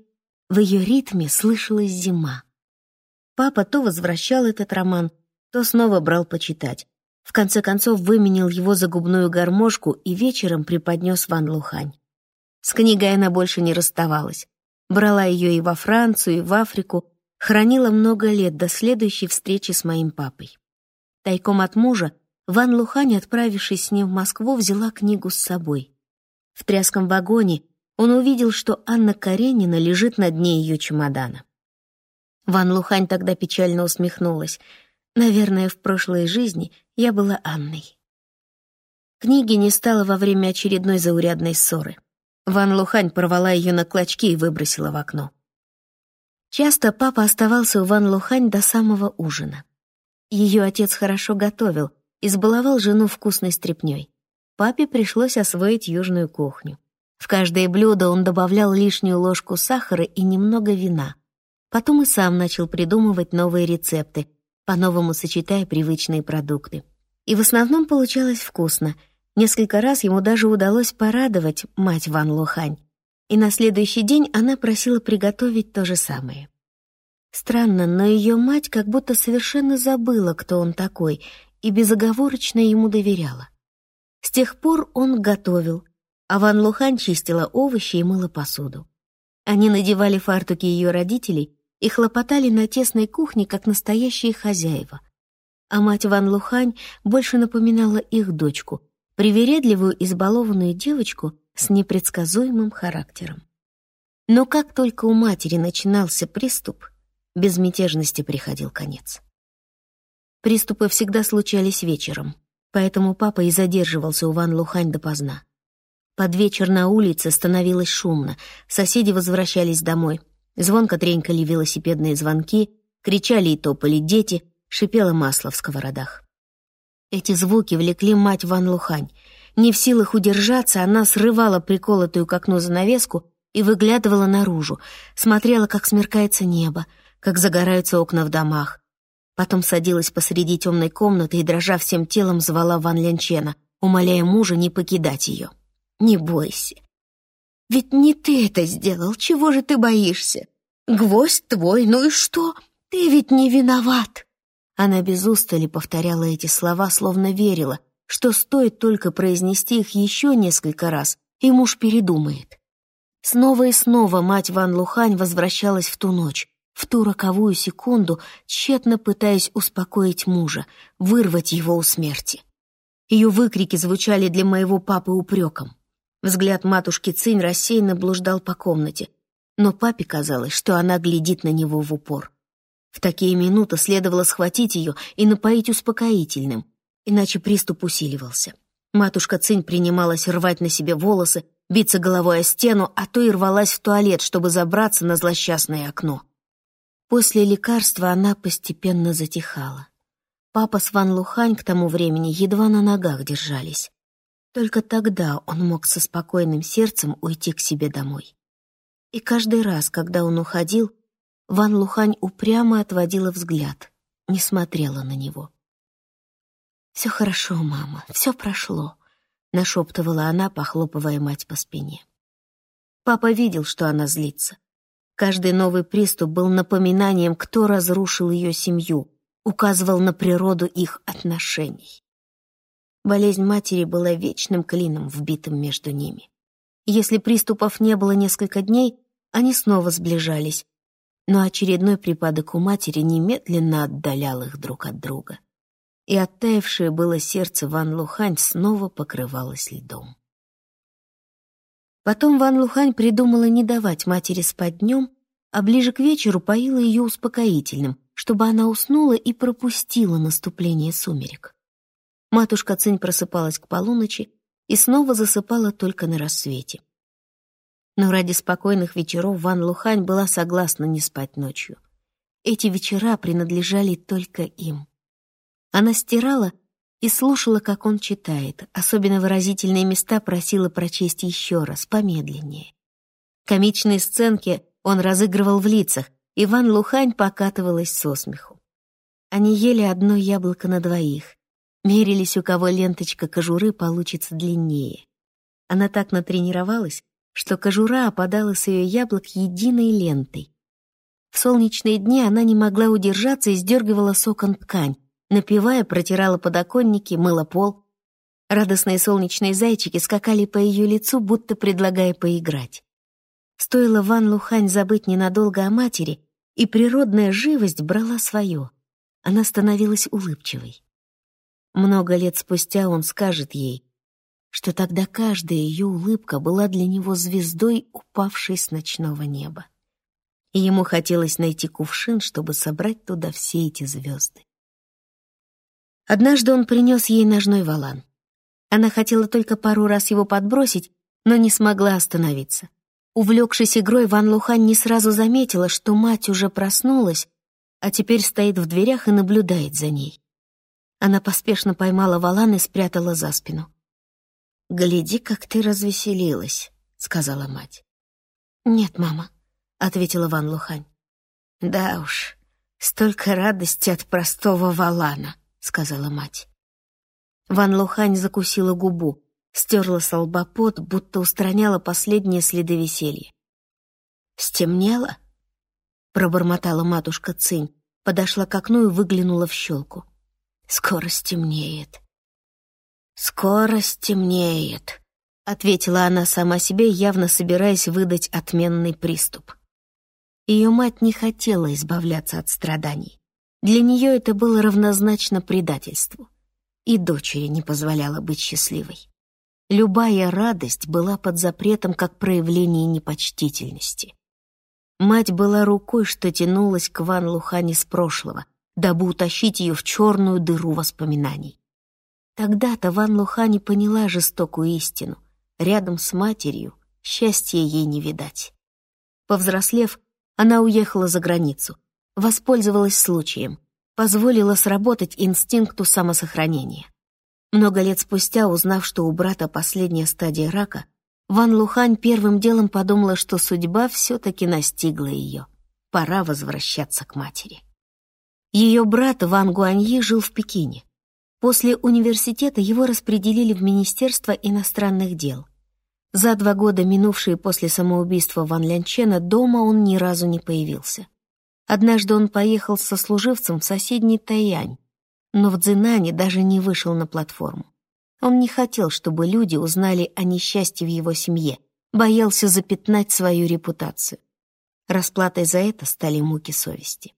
в ее ритме слышалась зима. Папа то возвращал этот роман, то снова брал почитать. В конце концов выменил его за губную гармошку и вечером преподнес Ван Лухань. С книгой она больше не расставалась. Брала ее и во Францию, и в Африку, хранила много лет до следующей встречи с моим папой. Тайком от мужа Ван Лухань, отправившись с ним в Москву, взяла книгу с собой. В тряском вагоне он увидел, что Анна Каренина лежит на дне ее чемодана. Ван Лухань тогда печально усмехнулась. Наверное, в прошлой жизни я была Анной. Книги не стало во время очередной заурядной ссоры. Ван Лухань порвала ее на клочки и выбросила в окно. Часто папа оставался у Ван Лухань до самого ужина. Ее отец хорошо готовил, избаловал жену вкусной стряпнёй. Папе пришлось освоить южную кухню. В каждое блюдо он добавлял лишнюю ложку сахара и немного вина. Потом и сам начал придумывать новые рецепты, по-новому сочетая привычные продукты. И в основном получалось вкусно. Несколько раз ему даже удалось порадовать мать Ван Лухань. И на следующий день она просила приготовить то же самое. Странно, но ее мать как будто совершенно забыла, кто он такой, и безоговорочно ему доверяла. С тех пор он готовил, а Ван Лухань чистила овощи и мыла посуду. Они надевали фартуки ее родителей и хлопотали на тесной кухне, как настоящие хозяева. А мать Ван Лухань больше напоминала их дочку, привередливую, избалованную девочку с непредсказуемым характером. Но как только у матери начинался приступ, безмятежности приходил конец. Приступы всегда случались вечером, поэтому папа и задерживался у Ван Лухань допоздна. Под вечер на улице становилось шумно, соседи возвращались домой — Звонко тренькали велосипедные звонки, кричали и топали дети, шипело масло в сковородах. Эти звуки влекли мать Ван Лухань. Не в силах удержаться, она срывала приколотую к окну занавеску и выглядывала наружу, смотрела, как смеркается небо, как загораются окна в домах. Потом садилась посреди темной комнаты и, дрожа всем телом, звала Ван Лянчена, умоляя мужа не покидать ее. «Не бойся, ведь не ты это сделал, чего же ты боишься? Гвоздь твой, ну и что? Ты ведь не виноват!» Она без устали повторяла эти слова, словно верила, что стоит только произнести их еще несколько раз, и муж передумает. Снова и снова мать Ван Лухань возвращалась в ту ночь, в ту роковую секунду, тщетно пытаясь успокоить мужа, вырвать его у смерти. Ее выкрики звучали для моего папы упреком. Взгляд матушки Цинь рассеянно блуждал по комнате, но папе казалось, что она глядит на него в упор. В такие минуты следовало схватить ее и напоить успокоительным, иначе приступ усиливался. Матушка Цинь принималась рвать на себе волосы, биться головой о стену, а то и рвалась в туалет, чтобы забраться на злосчастное окно. После лекарства она постепенно затихала. Папа с Ван Лухань к тому времени едва на ногах держались. Только тогда он мог со спокойным сердцем уйти к себе домой. И каждый раз, когда он уходил, Ван Лухань упрямо отводила взгляд, не смотрела на него. «Все хорошо, мама, все прошло», — нашептывала она, похлопывая мать по спине. Папа видел, что она злится. Каждый новый приступ был напоминанием, кто разрушил ее семью, указывал на природу их отношений. Болезнь матери была вечным клином, вбитым между ними. Если приступов не было несколько дней, они снова сближались, но очередной припадок у матери немедленно отдалял их друг от друга. И оттаившее было сердце Ван Лухань снова покрывалось льдом. Потом Ван Лухань придумала не давать матери спать днем, а ближе к вечеру поила ее успокоительным, чтобы она уснула и пропустила наступление сумерек. Матушка Цинь просыпалась к полуночи и снова засыпала только на рассвете. Но ради спокойных вечеров Ван Лухань была согласна не спать ночью. Эти вечера принадлежали только им. Она стирала и слушала, как он читает, особенно выразительные места просила прочесть еще раз, помедленнее. Комичные сценки он разыгрывал в лицах, и Ван Лухань покатывалась со смеху. Они ели одно яблоко на двоих, мерились, у кого ленточка кожуры получится длиннее. Она так натренировалась, что кожура опадала с ее яблок единой лентой. В солнечные дни она не могла удержаться и сдергивала сокон ткань, напевая, протирала подоконники, мыла пол. Радостные солнечные зайчики скакали по ее лицу, будто предлагая поиграть. Стоило Ван Лухань забыть ненадолго о матери, и природная живость брала свое. Она становилась улыбчивой. Много лет спустя он скажет ей, что тогда каждая ее улыбка была для него звездой, упавшей с ночного неба. И ему хотелось найти кувшин, чтобы собрать туда все эти звезды. Однажды он принес ей ножной валан. Она хотела только пару раз его подбросить, но не смогла остановиться. Увлекшись игрой, Ван Лухань не сразу заметила, что мать уже проснулась, а теперь стоит в дверях и наблюдает за ней. Она поспешно поймала валан и спрятала за спину. «Гляди, как ты развеселилась», — сказала мать. «Нет, мама», — ответила Ван Лухань. «Да уж, столько радости от простого валана», — сказала мать. Ван Лухань закусила губу, стерла с лба будто устраняла последние следы веселья. «Стемнело?» — пробормотала матушка Цинь, подошла к окну и выглянула в щелку. «Скоро стемнеет». «Скоро стемнеет», — ответила она сама себе, явно собираясь выдать отменный приступ. Ее мать не хотела избавляться от страданий. Для нее это было равнозначно предательству. И дочери не позволяла быть счастливой. Любая радость была под запретом как проявление непочтительности. Мать была рукой, что тянулась к Ван Лухане с прошлого, дабы утащить ее в черную дыру воспоминаний. Тогда-то Ван Лухани поняла жестокую истину. Рядом с матерью счастья ей не видать. Повзрослев, она уехала за границу, воспользовалась случаем, позволила сработать инстинкту самосохранения. Много лет спустя, узнав, что у брата последняя стадия рака, Ван Лухань первым делом подумала, что судьба все-таки настигла ее. Пора возвращаться к матери. Ее брат Ван Гуаньи жил в Пекине. После университета его распределили в Министерство иностранных дел. За два года, минувшие после самоубийства Ван Лянчена, дома он ни разу не появился. Однажды он поехал со служивцем в соседний Таянь, но в Цзинане даже не вышел на платформу. Он не хотел, чтобы люди узнали о несчастье в его семье, боялся запятнать свою репутацию. Расплатой за это стали муки совести.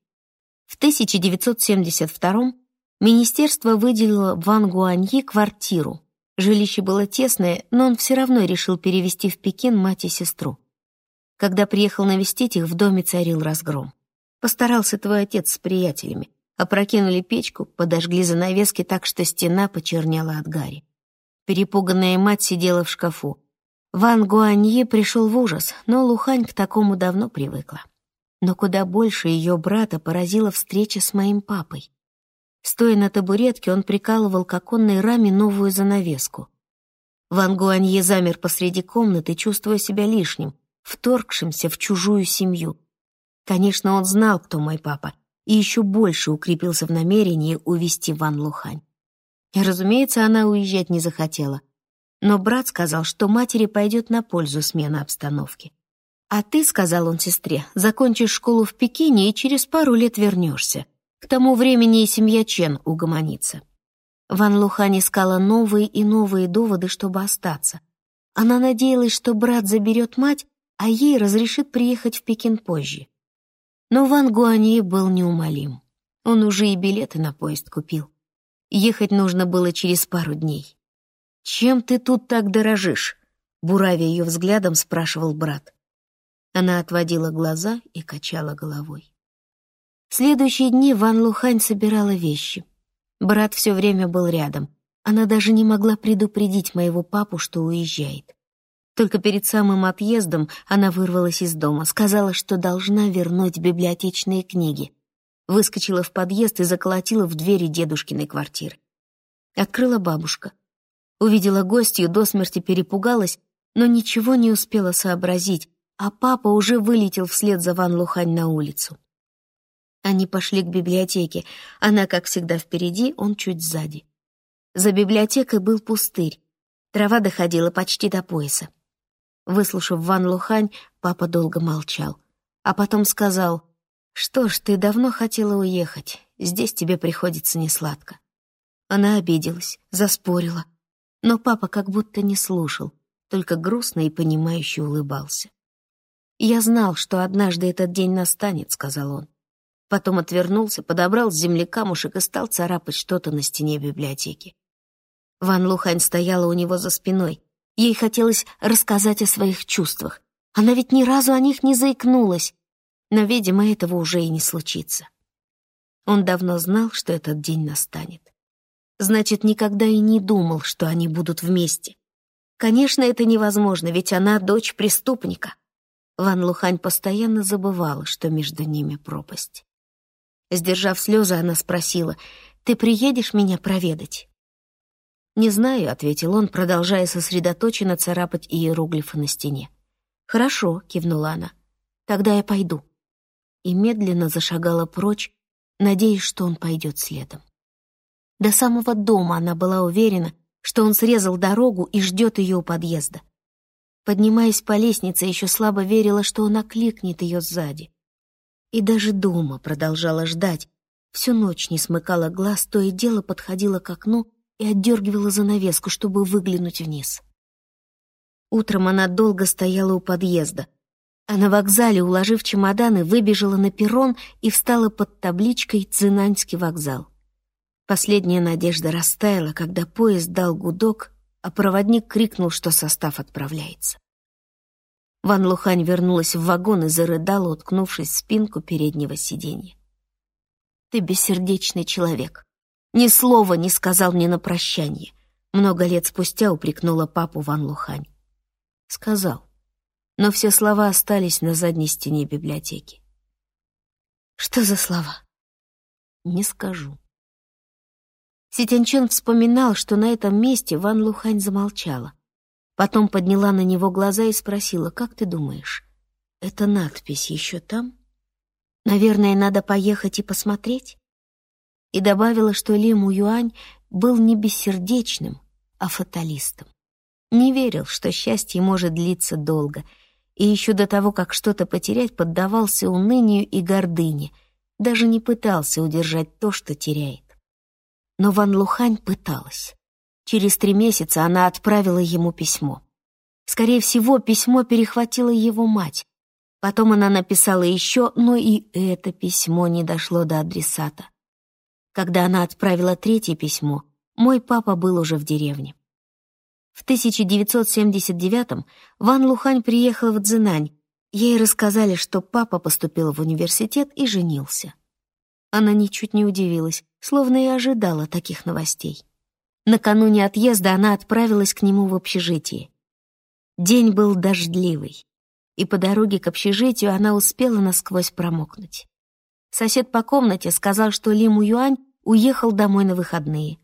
В 1972 Министерство выделило Ван Гуаньи квартиру. Жилище было тесное, но он все равно решил перевести в Пекин мать и сестру. Когда приехал навестить их, в доме царил разгром. Постарался твой отец с приятелями. Опрокинули печку, подожгли занавески так, что стена почернела от гари. Перепуганная мать сидела в шкафу. Ван Гуанье пришел в ужас, но Лухань к такому давно привыкла. Но куда больше ее брата поразила встреча с моим папой. Стоя на табуретке, он прикалывал к оконной раме новую занавеску. Ван Гуанье замер посреди комнаты, чувствуя себя лишним, вторгшимся в чужую семью. Конечно, он знал, кто мой папа, и еще больше укрепился в намерении увести Ван Лухань. Разумеется, она уезжать не захотела. Но брат сказал, что матери пойдет на пользу смена обстановки. «А ты, — сказал он сестре, — закончишь школу в Пекине и через пару лет вернешься. К тому времени и семья Чен угомонится. Ван Лухань искала новые и новые доводы, чтобы остаться. Она надеялась, что брат заберет мать, а ей разрешит приехать в Пекин позже. Но Ван Гуаньи был неумолим. Он уже и билеты на поезд купил. Ехать нужно было через пару дней. «Чем ты тут так дорожишь?» Буравя ее взглядом, спрашивал брат. Она отводила глаза и качала головой следующие дни Ван Лухань собирала вещи. Брат все время был рядом. Она даже не могла предупредить моего папу, что уезжает. Только перед самым отъездом она вырвалась из дома, сказала, что должна вернуть библиотечные книги. Выскочила в подъезд и заколотила в двери дедушкиной квартиры. Открыла бабушка. Увидела гостью, до смерти перепугалась, но ничего не успела сообразить, а папа уже вылетел вслед за Ван Лухань на улицу. Они пошли к библиотеке. Она, как всегда, впереди, он чуть сзади. За библиотекой был пустырь. Трава доходила почти до пояса. Выслушав Ван Лухань, папа долго молчал. А потом сказал, «Что ж, ты давно хотела уехать. Здесь тебе приходится несладко». Она обиделась, заспорила. Но папа как будто не слушал, только грустно и понимающе улыбался. «Я знал, что однажды этот день настанет», — сказал он. Потом отвернулся, подобрал с земли камушек и стал царапать что-то на стене библиотеки. Ван Лухань стояла у него за спиной. Ей хотелось рассказать о своих чувствах. Она ведь ни разу о них не заикнулась. Но, видимо, этого уже и не случится. Он давно знал, что этот день настанет. Значит, никогда и не думал, что они будут вместе. Конечно, это невозможно, ведь она дочь преступника. Ван Лухань постоянно забывала, что между ними пропасть. Сдержав слезы, она спросила, «Ты приедешь меня проведать?» «Не знаю», — ответил он, продолжая сосредоточенно царапать иероглифы на стене. «Хорошо», — кивнула она, — «тогда я пойду». И медленно зашагала прочь, надеясь, что он пойдет следом. До самого дома она была уверена, что он срезал дорогу и ждет ее у подъезда. Поднимаясь по лестнице, еще слабо верила, что он окликнет ее сзади. И даже дома продолжала ждать. Всю ночь не смыкала глаз, то и дело подходила к окну и отдергивала занавеску, чтобы выглянуть вниз. Утром она долго стояла у подъезда, а на вокзале, уложив чемоданы, выбежала на перрон и встала под табличкой «Цинаньский вокзал». Последняя надежда растаяла, когда поезд дал гудок, а проводник крикнул, что состав отправляется. Ван Лухань вернулась в вагон и зарыдала, уткнувшись в спинку переднего сиденья. «Ты бессердечный человек. Ни слова не сказал мне на прощание», много лет спустя упрекнула папу Ван Лухань. Сказал, но все слова остались на задней стене библиотеки. Что за слова? Не скажу. Ситянчен вспоминал, что на этом месте Ван Лухань замолчала. Потом подняла на него глаза и спросила, «Как ты думаешь, эта надпись еще там? Наверное, надо поехать и посмотреть?» И добавила, что Ли Му Юань был не бессердечным, а фаталистом. Не верил, что счастье может длиться долго, и еще до того, как что-то потерять, поддавался унынию и гордыне, даже не пытался удержать то, что теряет. Но Ван Лухань пыталась. Через три месяца она отправила ему письмо. Скорее всего, письмо перехватила его мать. Потом она написала еще, но и это письмо не дошло до адресата. Когда она отправила третье письмо, мой папа был уже в деревне. В 1979-м Ван Лухань приехала в Цзинань. Ей рассказали, что папа поступил в университет и женился. Она ничуть не удивилась, словно и ожидала таких новостей. Накануне отъезда она отправилась к нему в общежитие. День был дождливый, и по дороге к общежитию она успела насквозь промокнуть. Сосед по комнате сказал, что Ли Юань уехал домой на выходные.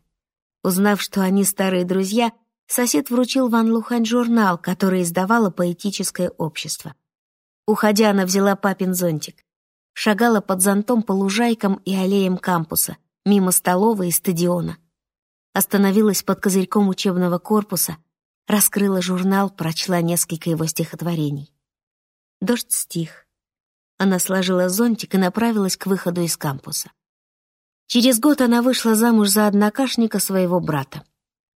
Узнав, что они старые друзья, сосед вручил Ван Лухань журнал, который издавало поэтическое общество. Уходя, она взяла папин зонтик. Шагала под зонтом по лужайкам и аллеям кампуса, мимо столовой и стадиона. Остановилась под козырьком учебного корпуса, раскрыла журнал, прочла несколько его стихотворений. Дождь стих. Она сложила зонтик и направилась к выходу из кампуса. Через год она вышла замуж за однокашника своего брата.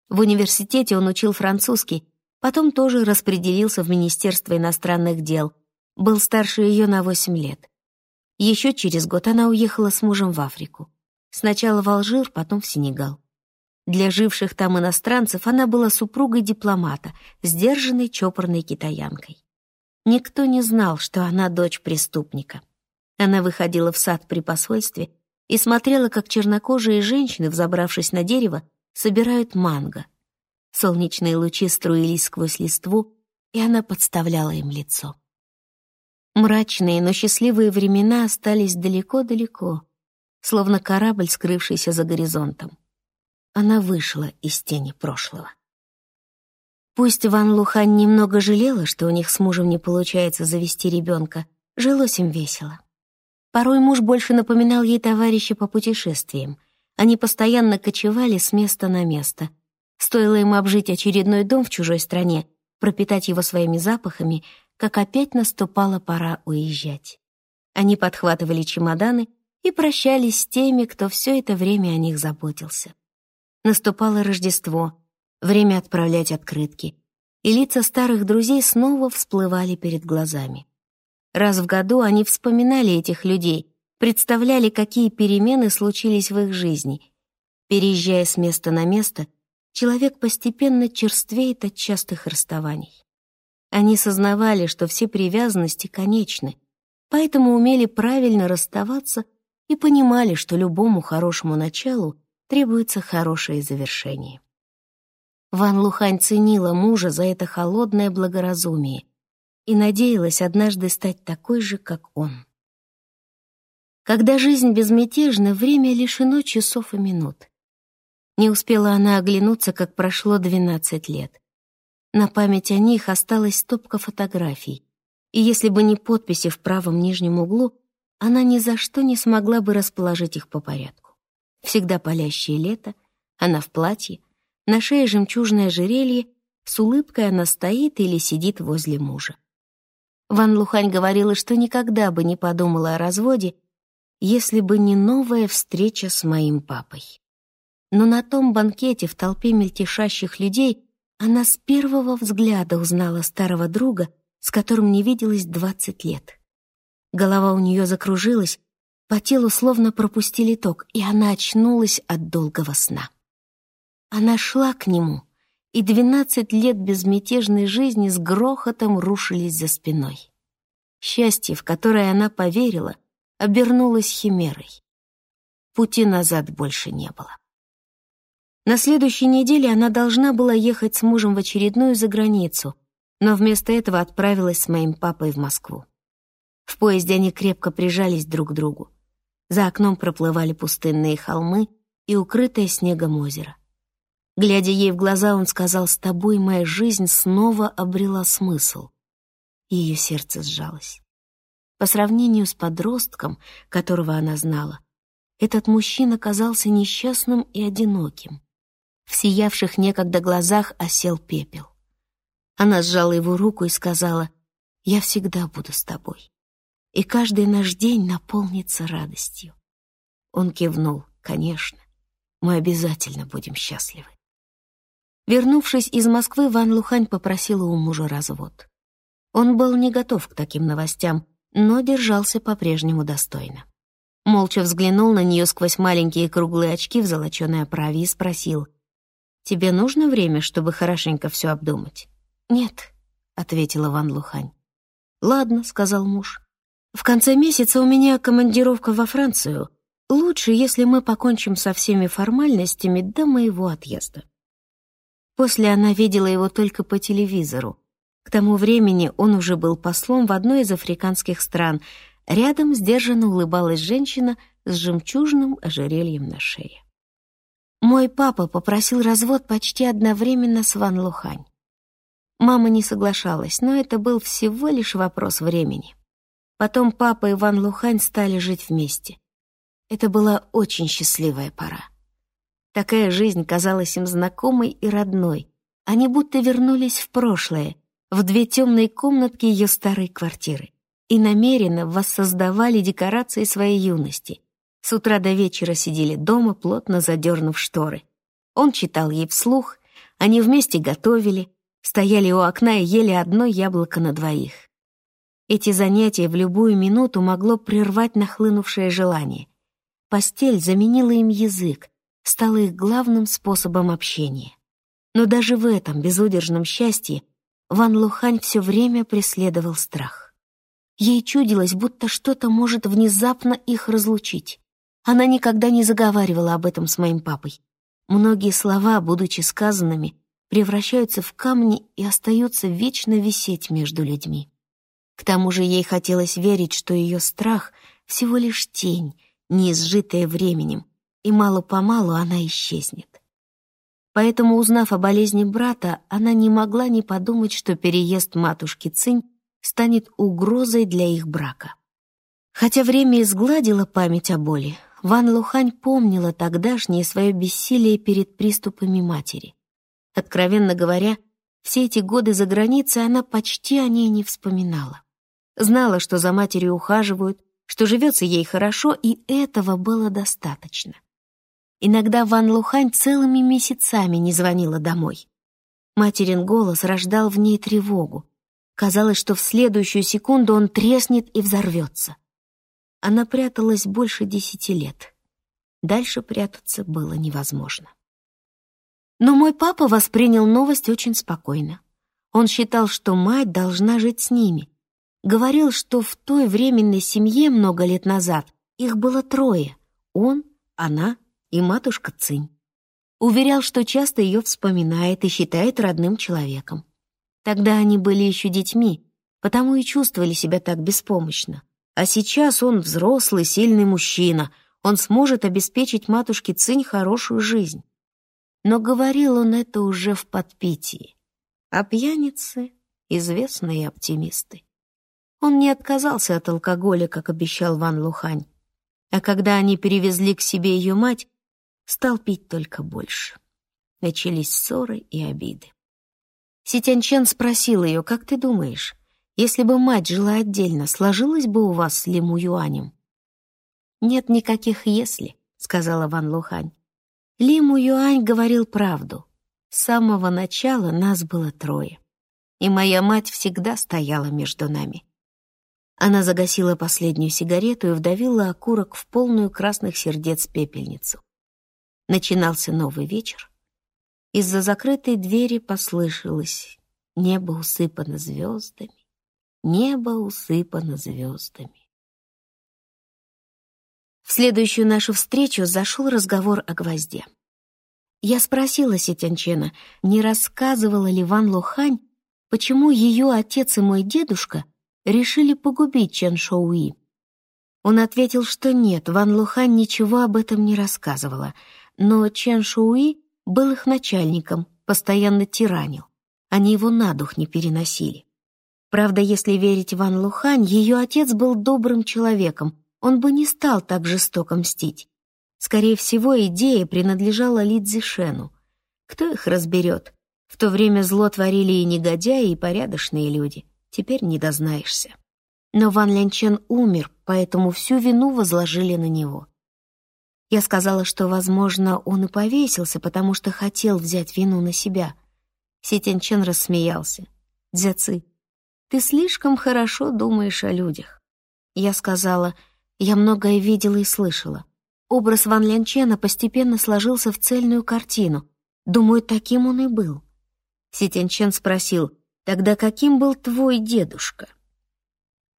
В университете он учил французский, потом тоже распределился в Министерство иностранных дел, был старше ее на восемь лет. Еще через год она уехала с мужем в Африку. Сначала в Алжир, потом в Сенегал. Для живших там иностранцев она была супругой дипломата, сдержанной чопорной китаянкой. Никто не знал, что она дочь преступника. Она выходила в сад при посольстве и смотрела, как чернокожие женщины, взобравшись на дерево, собирают манго. Солнечные лучи струились сквозь листву, и она подставляла им лицо. Мрачные, но счастливые времена остались далеко-далеко, словно корабль, скрывшийся за горизонтом. Она вышла из тени прошлого. Пусть Ван Лухань немного жалела, что у них с мужем не получается завести ребенка, жилось им весело. Порой муж больше напоминал ей товарища по путешествиям. Они постоянно кочевали с места на место. Стоило им обжить очередной дом в чужой стране, пропитать его своими запахами, как опять наступала пора уезжать. Они подхватывали чемоданы и прощались с теми, кто все это время о них заботился. Наступало Рождество — время отправлять открытки, и лица старых друзей снова всплывали перед глазами. Раз в году они вспоминали этих людей, представляли, какие перемены случились в их жизни. Переезжая с места на место, человек постепенно черствеет от частых расставаний. Они сознавали, что все привязанности конечны, поэтому умели правильно расставаться и понимали, что любому хорошему началу требуется хорошее завершение. Ван Лухань ценила мужа за это холодное благоразумие и надеялась однажды стать такой же, как он. Когда жизнь безмятежна, время лишено часов и минут. Не успела она оглянуться, как прошло двенадцать лет. На память о них осталась стопка фотографий, и если бы не подписи в правом нижнем углу, она ни за что не смогла бы расположить их по порядку. Всегда палящее лето, она в платье, на шее жемчужное ожерелье, с улыбкой она стоит или сидит возле мужа. Ван Лухань говорила, что никогда бы не подумала о разводе, если бы не новая встреча с моим папой. Но на том банкете в толпе мельтешащих людей она с первого взгляда узнала старого друга, с которым не виделась двадцать лет. Голова у нее закружилась, по телу словно пропустили ток, и она очнулась от долгого сна. Она шла к нему, и двенадцать лет безмятежной жизни с грохотом рушились за спиной. Счастье, в которое она поверила, обернулось химерой. Пути назад больше не было. На следующей неделе она должна была ехать с мужем в очередную заграницу, но вместо этого отправилась с моим папой в Москву. В поезде они крепко прижались друг к другу. За окном проплывали пустынные холмы и укрытое снегом озеро. Глядя ей в глаза, он сказал, «С тобой моя жизнь снова обрела смысл». Ее сердце сжалось. По сравнению с подростком, которого она знала, этот мужчина казался несчастным и одиноким. В сиявших некогда глазах осел пепел. Она сжала его руку и сказала, «Я всегда буду с тобой, и каждый наш день наполнится радостью». Он кивнул, «Конечно, мы обязательно будем счастливы». Вернувшись из Москвы, Ван Лухань попросила у мужа развод. Он был не готов к таким новостям, но держался по-прежнему достойно. Молча взглянул на нее сквозь маленькие круглые очки в золоченой оправе и спросил, «Тебе нужно время, чтобы хорошенько все обдумать?» «Нет», — ответила Ван Лухань. «Ладно», — сказал муж. «В конце месяца у меня командировка во Францию. Лучше, если мы покончим со всеми формальностями до моего отъезда». После она видела его только по телевизору. К тому времени он уже был послом в одной из африканских стран. Рядом сдержанно улыбалась женщина с жемчужным ожерельем на шее. Мой папа попросил развод почти одновременно с Ван Лухань. Мама не соглашалась, но это был всего лишь вопрос времени. Потом папа и Ван Лухань стали жить вместе. Это была очень счастливая пора. Такая жизнь казалась им знакомой и родной. Они будто вернулись в прошлое, в две темные комнатки ее старой квартиры, и намеренно воссоздавали декорации своей юности. С утра до вечера сидели дома, плотно задернув шторы. Он читал ей вслух, они вместе готовили, стояли у окна и ели одно яблоко на двоих. Эти занятия в любую минуту могло прервать нахлынувшее желание. Постель заменила им язык, стала их главным способом общения. Но даже в этом безудержном счастье Ван Лухань все время преследовал страх. Ей чудилось, будто что-то может внезапно их разлучить. Она никогда не заговаривала об этом с моим папой. Многие слова, будучи сказанными, превращаются в камни и остаются вечно висеть между людьми. К тому же ей хотелось верить, что ее страх — всего лишь тень, не изжитая временем, и мало-помалу она исчезнет. Поэтому, узнав о болезни брата, она не могла не подумать, что переезд матушки Цинь станет угрозой для их брака. Хотя время изгладило память о боли, Ван Лухань помнила тогдашнее свое бессилие перед приступами матери. Откровенно говоря, все эти годы за границей она почти о ней не вспоминала. Знала, что за матерью ухаживают, что живется ей хорошо, и этого было достаточно. Иногда Ван Лухань целыми месяцами не звонила домой. Материн голос рождал в ней тревогу. Казалось, что в следующую секунду он треснет и взорвется. Она пряталась больше десяти лет. Дальше прятаться было невозможно. Но мой папа воспринял новость очень спокойно. Он считал, что мать должна жить с ними. Говорил, что в той временной семье много лет назад их было трое — он, она и матушка Цинь. Уверял, что часто ее вспоминает и считает родным человеком. Тогда они были еще детьми, потому и чувствовали себя так беспомощно. А сейчас он взрослый, сильный мужчина, он сможет обеспечить матушке Цинь хорошую жизнь. Но говорил он это уже в подпитии. А пьяницы — известные оптимисты. Он не отказался от алкоголя, как обещал Ван Лухань. А когда они перевезли к себе ее мать, стал пить только больше. Начались ссоры и обиды. Ситянчен спросил ее, как ты думаешь, если бы мать жила отдельно, сложилось бы у вас с Лиму Юанем? «Нет никаких «если», — сказала Ван Лухань. Лиму Юань говорил правду. С самого начала нас было трое, и моя мать всегда стояла между нами. Она загасила последнюю сигарету и вдавила окурок в полную красных сердец пепельницу. Начинался новый вечер. Из-за закрытой двери послышалось «Небо усыпано звездами, небо усыпано звездами». В следующую нашу встречу зашел разговор о гвозде. Я спросила Сетянчена, не рассказывала ли Ван Лохань, почему ее отец и мой дедушка решили погубить Чен Шоуи. Он ответил, что нет, Ван Лухань ничего об этом не рассказывала — но Чен Шуи был их начальником, постоянно тиранил. Они его на дух не переносили. Правда, если верить Ван Лухань, ее отец был добрым человеком, он бы не стал так жестоко мстить. Скорее всего, идея принадлежала Ли Цзишену. Кто их разберет? В то время зло творили и негодяи, и порядочные люди. Теперь не дознаешься. Но Ван Лянчен умер, поэтому всю вину возложили на него. Я сказала, что, возможно, он и повесился, потому что хотел взять вину на себя. Си Тяньчен рассмеялся. «Дзяцы, ты слишком хорошо думаешь о людях». Я сказала, я многое видела и слышала. Образ Ван Лянчена постепенно сложился в цельную картину. Думаю, таким он и был. Си Тяньчен спросил, «Тогда каким был твой дедушка?»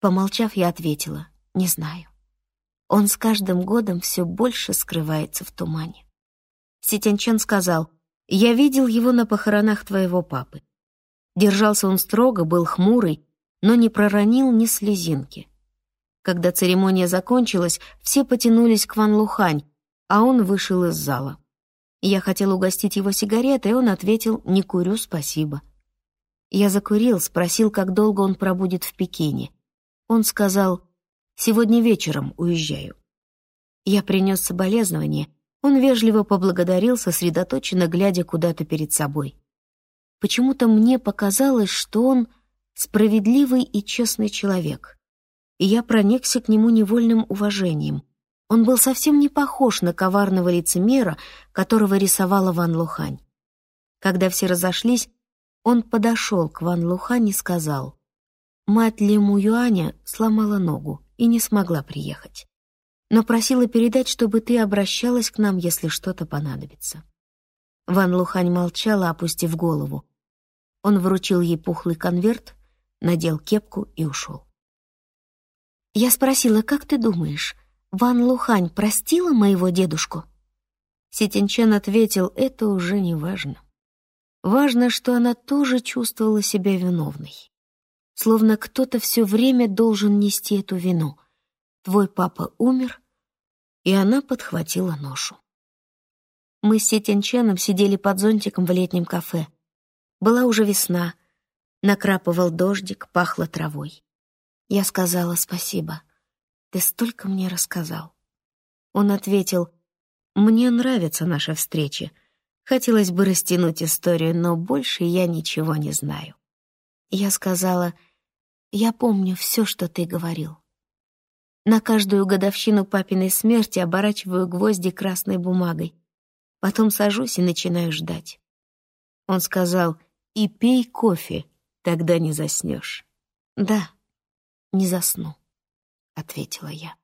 Помолчав, я ответила, «Не знаю». Он с каждым годом все больше скрывается в тумане. Ситянчен сказал, «Я видел его на похоронах твоего папы. Держался он строго, был хмурый, но не проронил ни слезинки. Когда церемония закончилась, все потянулись к Ван Лухань, а он вышел из зала. Я хотел угостить его сигаретой, и он ответил «Не курю, спасибо». Я закурил, спросил, как долго он пробудет в Пекине. Он сказал «Сегодня вечером уезжаю». Я принес соболезнование, он вежливо поблагодарил, сосредоточенно глядя куда-то перед собой. Почему-то мне показалось, что он справедливый и честный человек. И я проникся к нему невольным уважением. Он был совсем не похож на коварного лицемера, которого рисовала Ван Лухань. Когда все разошлись, он подошел к Ван Лухань и сказал, «Мать Ли Му Юаня сломала ногу и не смогла приехать, но просила передать, чтобы ты обращалась к нам, если что-то понадобится». Ван Лухань молчала, опустив голову. Он вручил ей пухлый конверт, надел кепку и ушел. Я спросила, как ты думаешь, Ван Лухань простила моего дедушку? Ситинчен ответил, это уже не важно. Важно, что она тоже чувствовала себя виновной. Словно кто-то все время должен нести эту вину. Твой папа умер, и она подхватила ношу. Мы с Сетенченом сидели под зонтиком в летнем кафе. Была уже весна, накрапывал дождик, пахло травой. Я сказала спасибо. Ты столько мне рассказал. Он ответил, мне нравится наша встреча. Хотелось бы растянуть историю, но больше я ничего не знаю. Я сказала, я помню все, что ты говорил. На каждую годовщину папиной смерти оборачиваю гвозди красной бумагой. Потом сажусь и начинаю ждать. Он сказал, и пей кофе, тогда не заснешь. Да, не засну, ответила я.